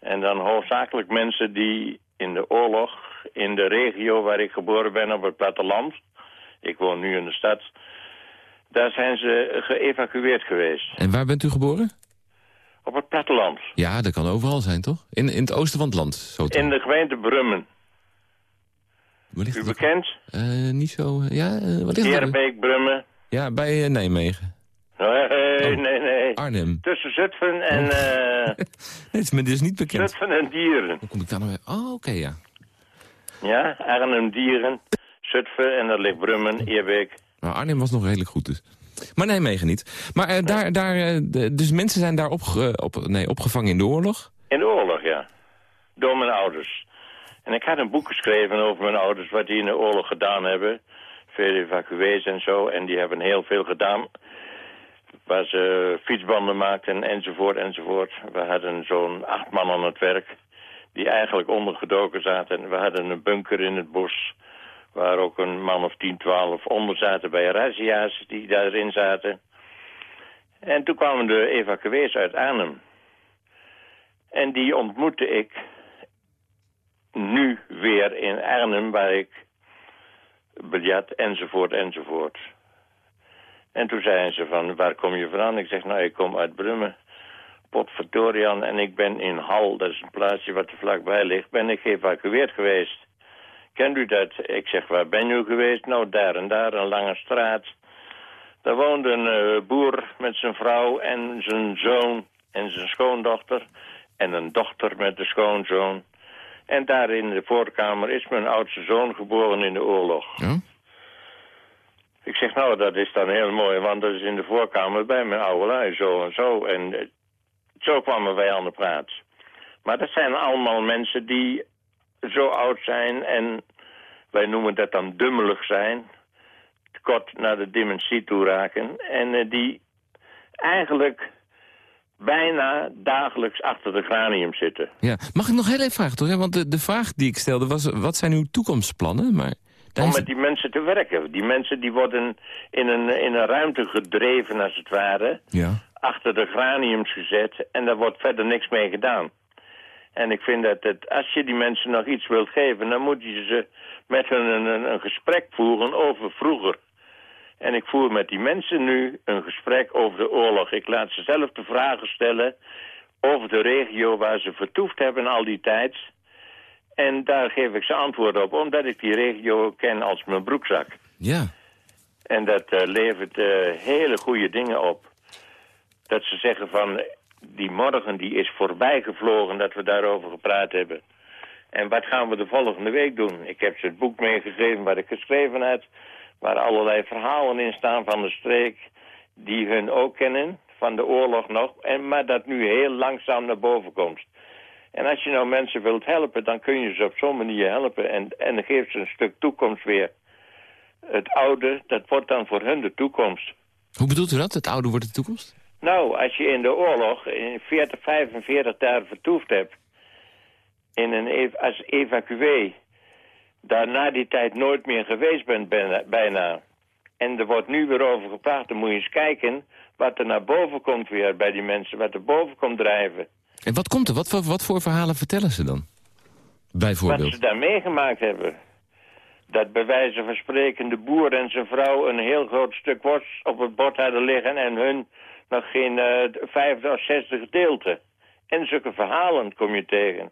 En dan hoofdzakelijk mensen die in de oorlog, in de regio waar ik geboren ben op het platteland. Ik woon nu in de stad. Daar zijn ze geëvacueerd geweest. En waar bent u geboren? Op het platteland. Ja, dat kan overal zijn, toch? In, in het oosten van het land. Zo In de gemeente Brummen. U bekend? Eh, niet zo... eh, ja, eh, wat ligt het? ook? Heerbeek, Brummen. Ja, bij Nijmegen. Nee, nee, Oh. nee. Arnhem. Tussen Zutphen en, eh Nee, het is dus niet bekend. Zutphen en Dieren. Hoe kom ik daar nou weer? Oh, oké, ja. Ja, Arnhem, Dieren, Zutphen en dat ligt Brummen, Eerbeek. Nou, Arnhem was nog redelijk goed dus. Maar Nijmegen niet. Maar eh, daar, daar, eh, dus mensen zijn daar opge, op, nee, opgevangen in de oorlog? In de oorlog, ja. Door mijn ouders. En ik had een boek geschreven over mijn ouders, wat die in de oorlog gedaan hebben. Veel evacuees en zo. En die hebben heel veel gedaan. Waar ze fietsbanden maakten enzovoort enzovoort. We hadden zo'n acht man aan het werk. Die eigenlijk ondergedoken zaten. We hadden een bunker in het bos. Waar ook een man of 10, 12 onder zaten bij razzia's die daarin zaten. En toen kwamen de evacuees uit Arnhem. En die ontmoette ik nu weer in Arnhem, waar ik biljart enzovoort enzovoort. En toen zeiden ze van, waar kom je vandaan? Ik zeg, nou, ik kom uit Brummen, Potvertorian, en ik ben in Hal, dat is een plaatsje wat er vlakbij ligt, ben ik geëvacueerd geweest. Kent u dat? Ik zeg, waar ben u geweest? Nou, daar en daar, een lange straat. Daar woonde een eh, boer met zijn vrouw en zijn zoon en zijn schoondochter. En een dochter met de schoonzoon. En daar in de voorkamer is mijn oudste zoon geboren in de oorlog. Ja? Ik zeg, nou, dat is dan heel mooi, want dat is in de voorkamer bij mijn oude lui, zo en zo. En eh, zo kwamen wij aan de praat. Maar dat zijn allemaal mensen die zo oud zijn en wij noemen dat dan dummelig zijn. Kort naar de dementie toe raken. En eh, die eigenlijk bijna dagelijks achter de granium zitten. ja. Mag ik nog heel even vragen, toch? Want de, de vraag die ik stelde was, wat zijn uw toekomstplannen? Maar Om is- met die mensen te werken. Die mensen die worden in een, in een ruimte gedreven, als het ware. Ja. Achter de graniums gezet. En daar wordt verder niks mee gedaan. En ik vind dat het, als je die mensen nog iets wilt geven... dan moet je ze met hun een, een, een gesprek voeren over vroeger. En ik voer met die mensen nu een gesprek over de oorlog. Ik laat ze zelf de vragen stellen over de regio waar ze vertoefd hebben al die tijd. En daar geef ik ze antwoord op, omdat ik die regio ken als mijn broekzak. Ja. En dat eh, levert eh, hele goede dingen op. Dat ze zeggen van, die morgen die is voorbijgevlogen dat we daarover gepraat hebben. En wat gaan we de volgende week doen? Ik heb ze het boek meegegeven wat ik geschreven had... waar allerlei verhalen in staan van de streek... die hun ook kennen, van de oorlog nog... En, maar dat nu heel langzaam naar boven komt. En als je nou mensen wilt helpen, dan kun je ze op zo'n manier helpen... en, en dan geeft ze een stuk toekomst weer. Het oude, dat wordt dan voor hun de toekomst. Hoe bedoelt u dat? Het oude wordt de toekomst? Nou, als je in de oorlog in 40, 45 daar vertoefd hebt... In een, als evacuee... daar na die tijd nooit meer geweest bent bijna, bijna... en er wordt nu weer over gepraat... dan moet je eens kijken wat er naar boven komt weer bij die mensen... wat er boven komt drijven. En wat komt er? Wat voor, wat voor verhalen vertellen ze dan? Wat Bijvoorbeeld. ze daar meegemaakt hebben. Dat bij wijze van spreken de boer en zijn vrouw een heel groot stuk worst op het bord hadden liggen... en hun nog geen eh, vijfde of zesde gedeelte. En zulke verhalen kom je tegen.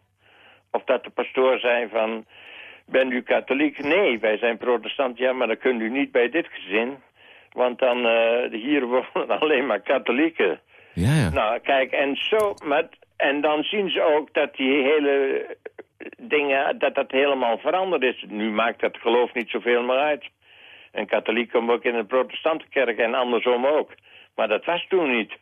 Of dat de pastoor zei van, bent u katholiek? Nee, wij zijn protestant. Ja, maar dan kunt u niet bij dit gezin. Want dan, eh, hier wonen alleen maar katholieken. Ja, ja. Nou, kijk, en zo, maar, en dan zien ze ook dat die hele dingen, dat dat helemaal veranderd is. Nu maakt dat geloof niet zoveel meer uit. Een katholiek komt ook in een protestantenkerk en andersom ook. Maar dat was toen niet.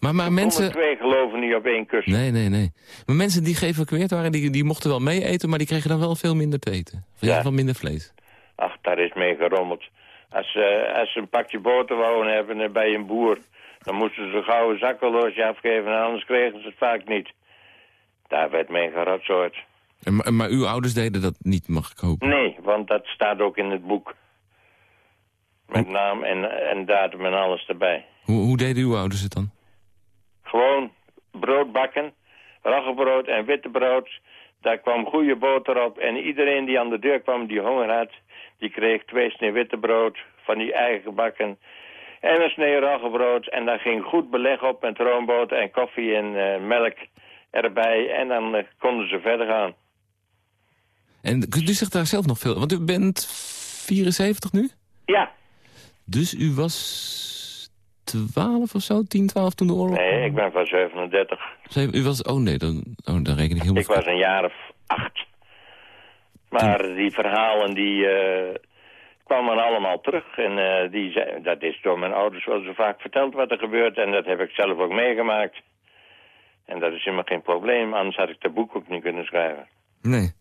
Maar, maar Mensen... twee geloven niet op één kussen. Nee, nee, nee. Maar mensen die geëvacueerd waren, die, die mochten wel mee eten... maar die kregen dan wel veel minder te eten. Of ja, minder vlees. Ach, daar is mee gerommeld. Als, eh, als ze een pakje boter wonen hebben eh, bij een boer... dan moesten ze een gouden zakkenloosje afgeven... en anders kregen ze het vaak niet. Daar werd mee gerotsoord. En, maar, uw ouders deden dat niet, mag ik hopen? Nee, want dat staat ook in het boek. Met naam en, en datum en alles erbij. Hoe, hoe deden uw ouders het dan? Gewoon brood bakken, roggebrood en witte brood. Daar kwam goede boter op. En iedereen die aan de deur kwam die honger had... die kreeg twee snee witte brood van die eigen gebakken. En een snee roggebrood. En daar ging goed beleg op met roomboter en koffie en eh, melk erbij. En dan eh, konden ze verder gaan. En u zich daar zelf nog veel... Want u bent 74 nu? Ja, Dus u was 12 of zo? 10, 12 toen de oorlog... nee, ik ben van 37. Zeven- U was... Oh nee, dan, oh, dan reken ik helemaal... Ik was een jaar of acht. Maar die verhalen die kwamen allemaal terug. En eh, die zei, dat is door mijn ouders wel zo vaak verteld wat er gebeurt. En dat heb ik zelf ook meegemaakt. En dat is helemaal geen probleem. Anders had ik dat boek ook niet kunnen schrijven. Nee.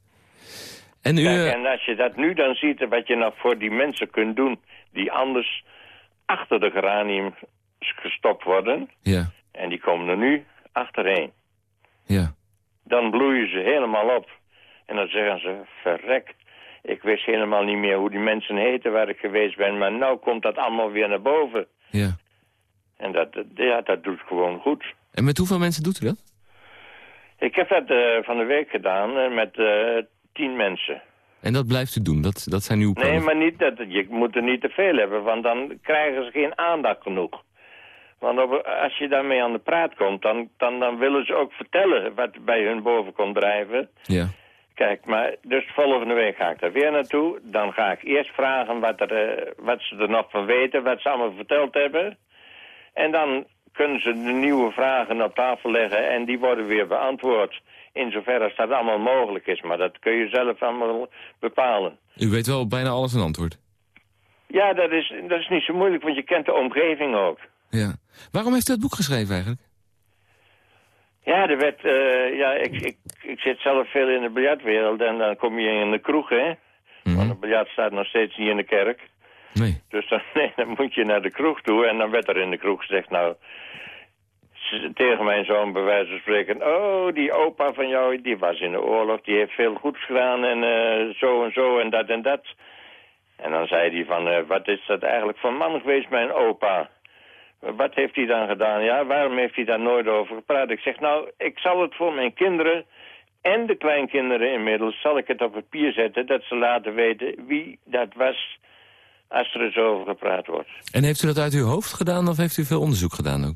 En u... Kijk, eh, en als je dat nu dan ziet, wat je nog voor die mensen kunt doen... die anders achter de geranium gestopt worden... Ja, en die komen er nu achterheen. ja. dan bloeien ze helemaal op. En dan zeggen ze, verrek, ik wist helemaal niet meer hoe die mensen heten waar ik geweest ben, maar nou komt dat allemaal weer naar boven. Ja. En dat, ja, dat doet gewoon goed. En met hoeveel mensen doet u dat? Ik heb dat eh, van de week gedaan eh, met eh, tien mensen. En dat blijft u doen? Dat, dat zijn uw Nee, plannen? maar niet dat, je moet er niet te veel hebben, want dan krijgen ze geen aandacht genoeg. Want op- als je daarmee aan de praat komt, dan, dan, dan willen ze ook vertellen wat bij hun boven komt drijven. Ja. Kijk, maar dus volgende week ga ik daar weer naartoe. Dan ga ik eerst vragen wat, er, eh, wat ze er nog van weten, wat ze allemaal verteld hebben. En dan kunnen ze de nieuwe vragen op tafel leggen en die worden weer beantwoord. In zoverre als dat allemaal mogelijk is, maar dat kun je zelf allemaal bepalen. U weet wel bijna alles een antwoord. Ja, dat is, dat is niet zo moeilijk, want je kent de omgeving ook. Ja. Waarom heeft u dat boek geschreven eigenlijk? Ja, er werd, eh, ja ik, ik, ik zit zelf veel in de biljartwereld en dan kom je in de kroeg, hè. Want de biljart staat nog steeds niet in de kerk. Nee. Dus dan, nee, dan moet je naar de kroeg toe en dan werd er in de kroeg gezegd, nou, tegen mijn zoon bij wijze van spreken, oh, die opa van jou, die was in de oorlog, die heeft veel goeds gedaan en eh, zo en zo en dat en dat. En dan zei hij van, eh, wat is dat eigenlijk voor man geweest, mijn opa? Wat heeft hij dan gedaan? Ja, waarom heeft hij daar nooit over gepraat? Ik zeg, nou, ik zal het voor mijn kinderen en de kleinkinderen inmiddels... zal ik het op papier zetten, dat ze laten weten wie dat was... als er eens over gepraat wordt. En heeft u dat uit uw hoofd gedaan of heeft u veel onderzoek gedaan ook?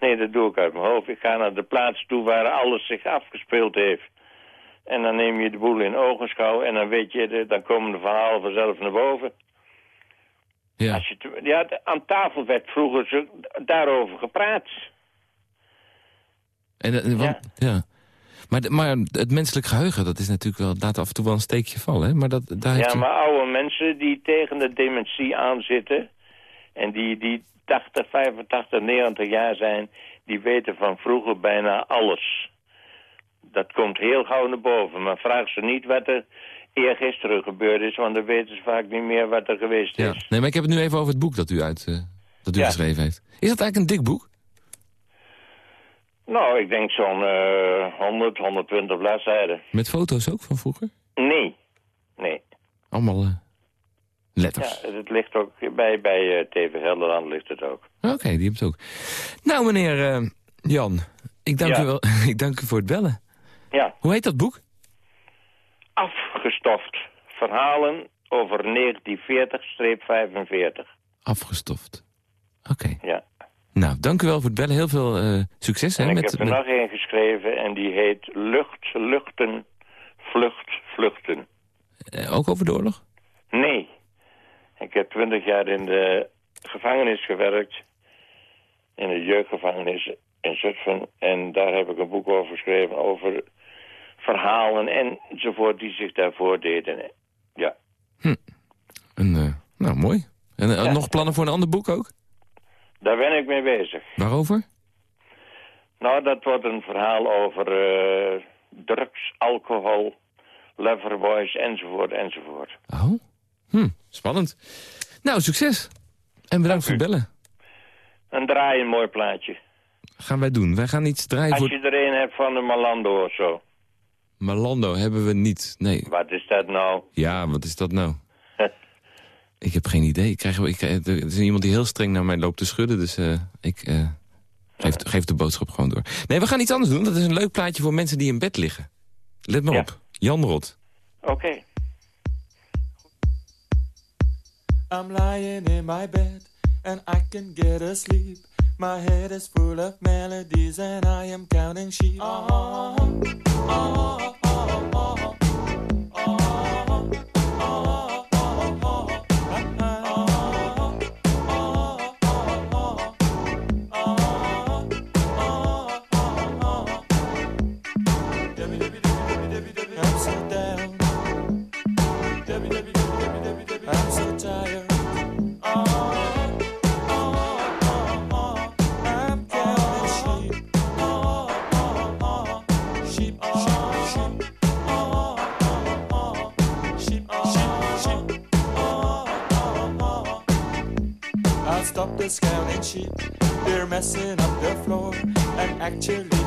Nee, dat doe ik uit mijn hoofd. Ik ga naar de plaats toe waar alles zich afgespeeld heeft. En dan neem je de boel in ogenschouw en dan weet je, dan komen de verhalen vanzelf naar boven. Ja. Als je ja, aan tafel werd vroeger zo, daarover gepraat. En, eh, want, ja. Maar, maar het menselijk geheugen, dat is natuurlijk wel, laat af en toe wel een steekje vallen. Hè? Maar dat, daar Ja, maar oude mensen die tegen de dementie aanzitten... en die, die 80, 85, 90 jaar zijn... die weten van vroeger bijna alles. Dat komt heel gauw naar boven. Maar vraag ze niet wat er eergisteren gebeurd is... want dan weten ze vaak niet meer wat er geweest Ja. is. Nee, maar ik heb het nu even over het boek dat u, uit, eh, dat u Ja. geschreven heeft. Is dat eigenlijk een dik boek? Nou, ik denk zo'n eh 100, 120 bladzijden. Met foto's ook van vroeger? Nee, nee. Allemaal eh, Ja, letters. het ligt ook bij, bij eh, TV Gelderland ligt het ook. Oké, die hebt het ook. Nou, meneer eh, Jan, ik dank, Ja. u wel, ik dank u voor het bellen. Ja, Hoe heet dat boek? Afgestoft. Verhalen over 1940-45. Afgestoft. Oké. Ja. Nou, dank u wel voor het bellen. Heel veel eh, succes. Hè, En ik met, heb er met- nog één geschreven en die heet Lucht, Luchten, Vlucht, Vluchten. eh, ook over de oorlog? Nee. Ik heb twintig jaar in de gevangenis gewerkt. In de jeugdgevangenis in Zutphen. En daar heb ik een boek over geschreven over verhalen enzovoort die zich daarvoor deden. Ja. En, eh, nou, mooi. En eh, Ja. nog plannen voor een ander boek ook? Daar ben ik mee bezig. Waarover? Nou, dat wordt een verhaal over eh, drugs, alcohol, loverboys enzovoort enzovoort. Oh, hm, spannend. Nou, succes. En bedankt voor het bellen. En draai een mooi plaatje. Gaan wij doen. Wij gaan iets draaien Als voor... je er een hebt van de Malando of zo. Malando hebben we niet. Nee. Wat is dat nou? Ja, wat is dat nou? ik heb geen idee. Ik krijg, ik, eh, er is iemand die heel streng naar mij loopt te schudden. Dus eh, ik eh, geef, geef de boodschap gewoon door. Nee, we gaan iets anders doen. Dat is een leuk plaatje voor mensen die in bed liggen. Let maar Ja. op. Jan Rot. Oké. I'm lying in my bed and I can get asleep. My head is full of melodies and I am counting sheep. Oh, oh, oh, floor. And actually,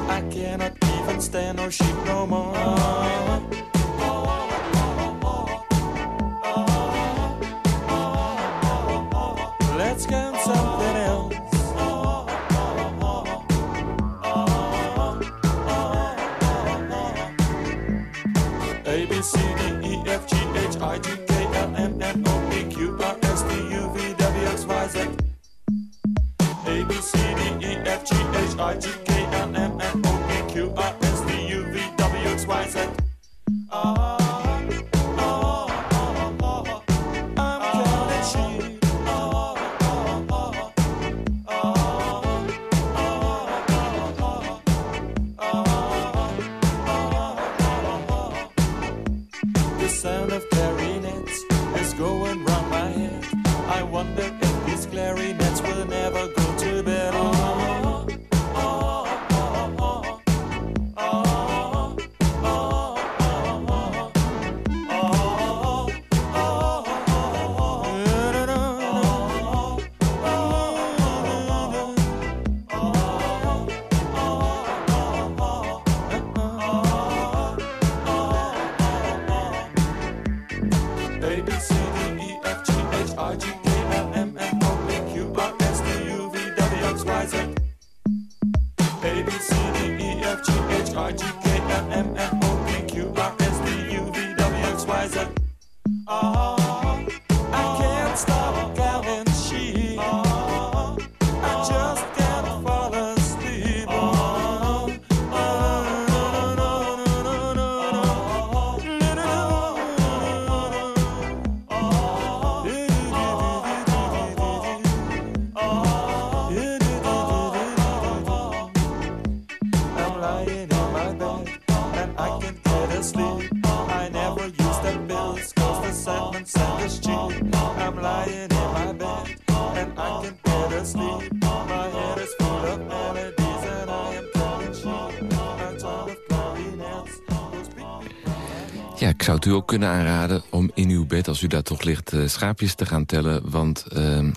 ook kunnen aanraden om in uw bed, als u daar toch ligt, eh, schaapjes te gaan tellen. Want ehm,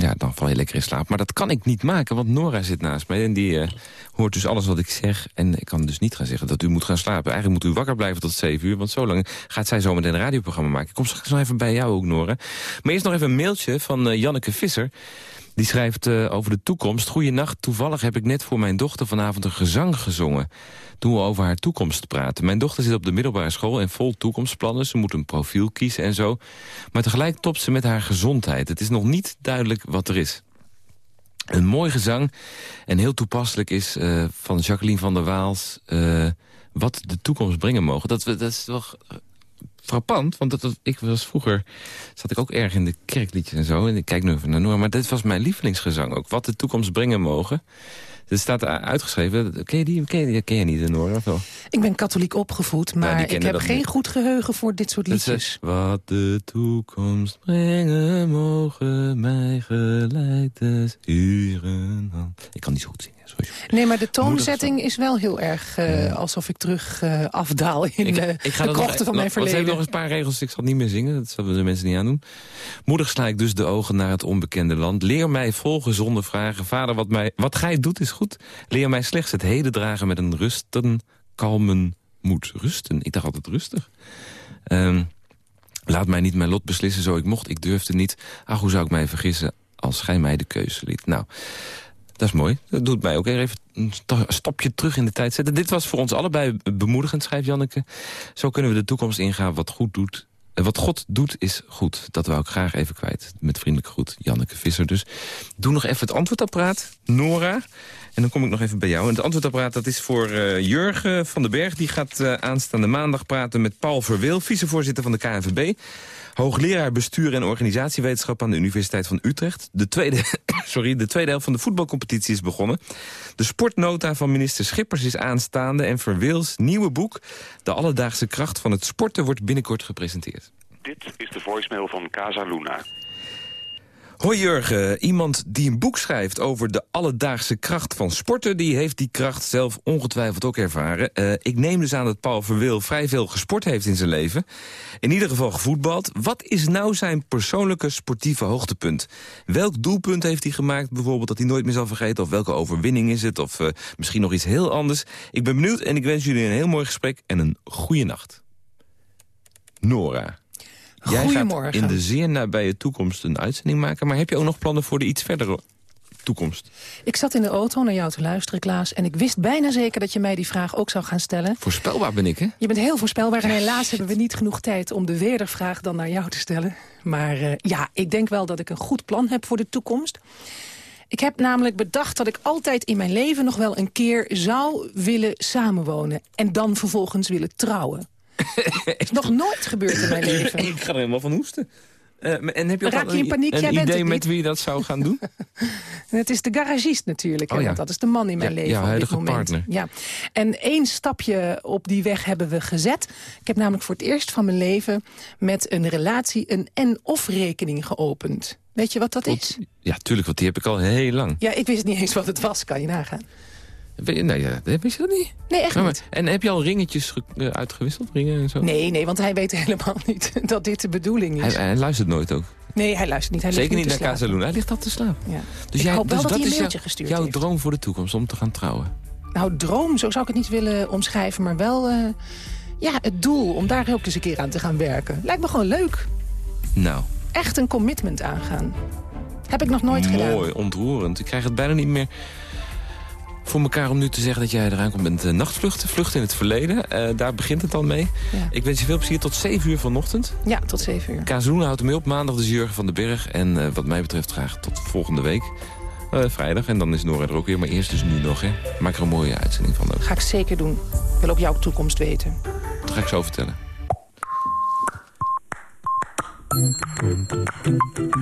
ja, dan val je lekker in slaap. Maar dat kan ik niet maken, want Nora zit naast mij. En die eh, hoort dus alles wat ik zeg. En ik kan dus niet gaan zeggen dat u moet gaan slapen. Eigenlijk moet u wakker blijven tot 7 uur. Want zo lang gaat zij zometeen een radioprogramma maken. Ik kom straks nog even bij jou ook, Nora. Maar eerst nog even een mailtje van eh, Janneke Visser. Die schrijft eh, over de toekomst. Goeienacht, toevallig heb ik net voor mijn dochter vanavond een gezang gezongen. Toen we over haar toekomst praten. Mijn dochter zit op de middelbare school en vol toekomstplannen. Ze moet een profiel kiezen en zo. Maar tegelijk topt ze met haar gezondheid. Het is nog niet duidelijk wat er is. Een mooi gezang en heel toepasselijk is eh, van Jacqueline van der Waals... eh, wat de toekomst brengen mogen. Dat, dat is eh, frappant, want dat, ik was vroeger... zat ik ook erg in de kerkliedjes en zo. En ik kijk nu even naar Noor, maar dit was mijn lievelingsgezang ook. Wat de toekomst brengen mogen. Het staat uitgeschreven. Ken je die? Ken je, die? ken je niet, de Noor? Of wel? Ik ben katholiek opgevoed, maar ik heb geen niet. goed geheugen voor dit soort is, liedjes. wat de toekomst brengen mogen, mij geleid des uren. Ik kan niet zo goed sorry. Nee, maar de toonzetting is wel heel erg eh, alsof ik terug eh, afdaal in de nog- krochten van mijn want Ze hebben nog verleden. een paar regels, ik zal niet meer zingen. Dat zullen de mensen niet aandoen. Moedig sla ik dus de ogen naar het onbekende land. Leer mij volgen zonder vragen. Vader, wat, mij, wat gij doet is goed. Leer mij slechts het heden dragen met een rusten, kalmen moed. Rusten? Ik dacht altijd rustig. Ehm, laat mij niet mijn lot beslissen zo ik mocht. Ik durfde niet. Ach, hoe zou ik mij vergissen als gij mij de keuze liet. Nou, dat is mooi. Dat doet mij ook even een sta- stapje terug in de tijd zetten. Dit was voor ons allebei bemoedigend, schrijft Janneke. Zo kunnen we de toekomst ingaan. Wat goed doet, eh, wat God doet is goed. Dat wou ik graag even kwijt. Met vriendelijk groet, Janneke Visser. Dus doe nog even het antwoordapparaat, Nora. En dan kom ik nog even bij jou. En het antwoordapparaat dat is voor eh, Jurgen van den Berg. Die gaat eh, aanstaande maandag praten met Paul Verweel... vicevoorzitter van de KNVB. Hoogleraar bestuur en organisatiewetenschap aan de Universiteit van Utrecht. De tweede, sorry, de tweede helft van de voetbalcompetitie is begonnen. De sportnota van minister Schippers is aanstaande... en Verweels nieuwe boek, De Alledaagse Kracht van het Sporten... wordt binnenkort gepresenteerd. Dit is de voicemail van Casa Luna. Hoi Jurgen, iemand die een boek schrijft over de alledaagse kracht van sporten... die heeft die kracht zelf ongetwijfeld ook ervaren. Eh, ik neem dus aan dat Paul Verweel vrij veel gesport heeft in zijn leven. In ieder geval gevoetbald. Wat is nou zijn persoonlijke sportieve hoogtepunt? Welk doelpunt heeft hij gemaakt bijvoorbeeld dat hij nooit meer zal vergeten? Of welke overwinning is het? Of eh, misschien nog iets heel anders? Ik ben benieuwd en ik wens jullie een heel mooi gesprek en een goede nacht. Nora. Jij gaat in de zeer nabije toekomst een uitzending maken... maar heb je ook nog plannen voor de iets verdere toekomst? Ik zat in de auto naar jou te luisteren, Klaas... en ik wist bijna zeker dat je mij die vraag ook zou gaan stellen. Voorspelbaar ben ik, hè? Je bent heel voorspelbaar en helaas hebben we niet genoeg tijd... om de wedervraag dan naar jou te stellen. Maar eh, ja, ik denk wel dat ik een goed plan heb voor de toekomst. Ik heb namelijk bedacht dat ik altijd in mijn leven nog wel een keer zou willen samenwonen. En dan vervolgens willen trouwen. is nog nooit gebeurd in mijn leven. ik ga er helemaal van hoesten. Eh, en heb je ook Raak je in een, paniek? een Jij bent idee het met niet. wie je dat zou gaan doen? En het is de garagist natuurlijk, Oh ja. want dat is de man in mijn Ja, leven jouw op dit moment. partner. Ja. En één stapje op die weg hebben we gezet. Ik heb namelijk voor het eerst van mijn leven met een relatie een en-of rekening geopend. Weet je wat dat is? Ja, tuurlijk, want die heb ik al heel lang. Ja, ik wist niet eens wat het was, kan je nagaan. Nee, ja, wist je dat niet? Nee, echt maar- niet. En heb je al ringetjes ge- eh, uitgewisseld? Ringen en zo? Nee, nee, want hij weet helemaal niet dat dit de bedoeling Hij, is. hij luistert nooit ook. Nee, hij luistert niet. Hij Zeker niet naar. Casaluna. Hij ligt al te slapen. Ja. Dus Ik jij, hoop wel dus dat hij een is mailtje jou- gestuurd jouw heeft. droom voor de toekomst om te gaan trouwen. Nou, droom, zo zou ik het niet willen omschrijven, maar wel eh, ja, het doel om daar ook eens een keer aan te gaan werken. Lijkt me gewoon leuk. Nou, Echt een commitment aangaan. Heb ik nog nooit gedaan. mooi, ontroerend. Ik krijg het bijna niet meer voor elkaar om nu te zeggen dat jij eraan komt met uh, nachtvluchten. Vlucht in het verleden. Eh, daar begint het dan mee. Ja. Ik wens je veel plezier tot 7 uur vanochtend. Ja, tot 7 uur. Kazeloen houdt hem mee op. Maandag dus Jurgen van den Berg. En eh, wat mij betreft graag tot volgende week. Eh, vrijdag. En dan is Nora er ook weer. Maar eerst dus nu nog. Hè. Maak er een mooie uitzending van. Ook. Ga ik zeker doen. Ik wil ook jouw toekomst weten. Dat ga ik zo vertellen.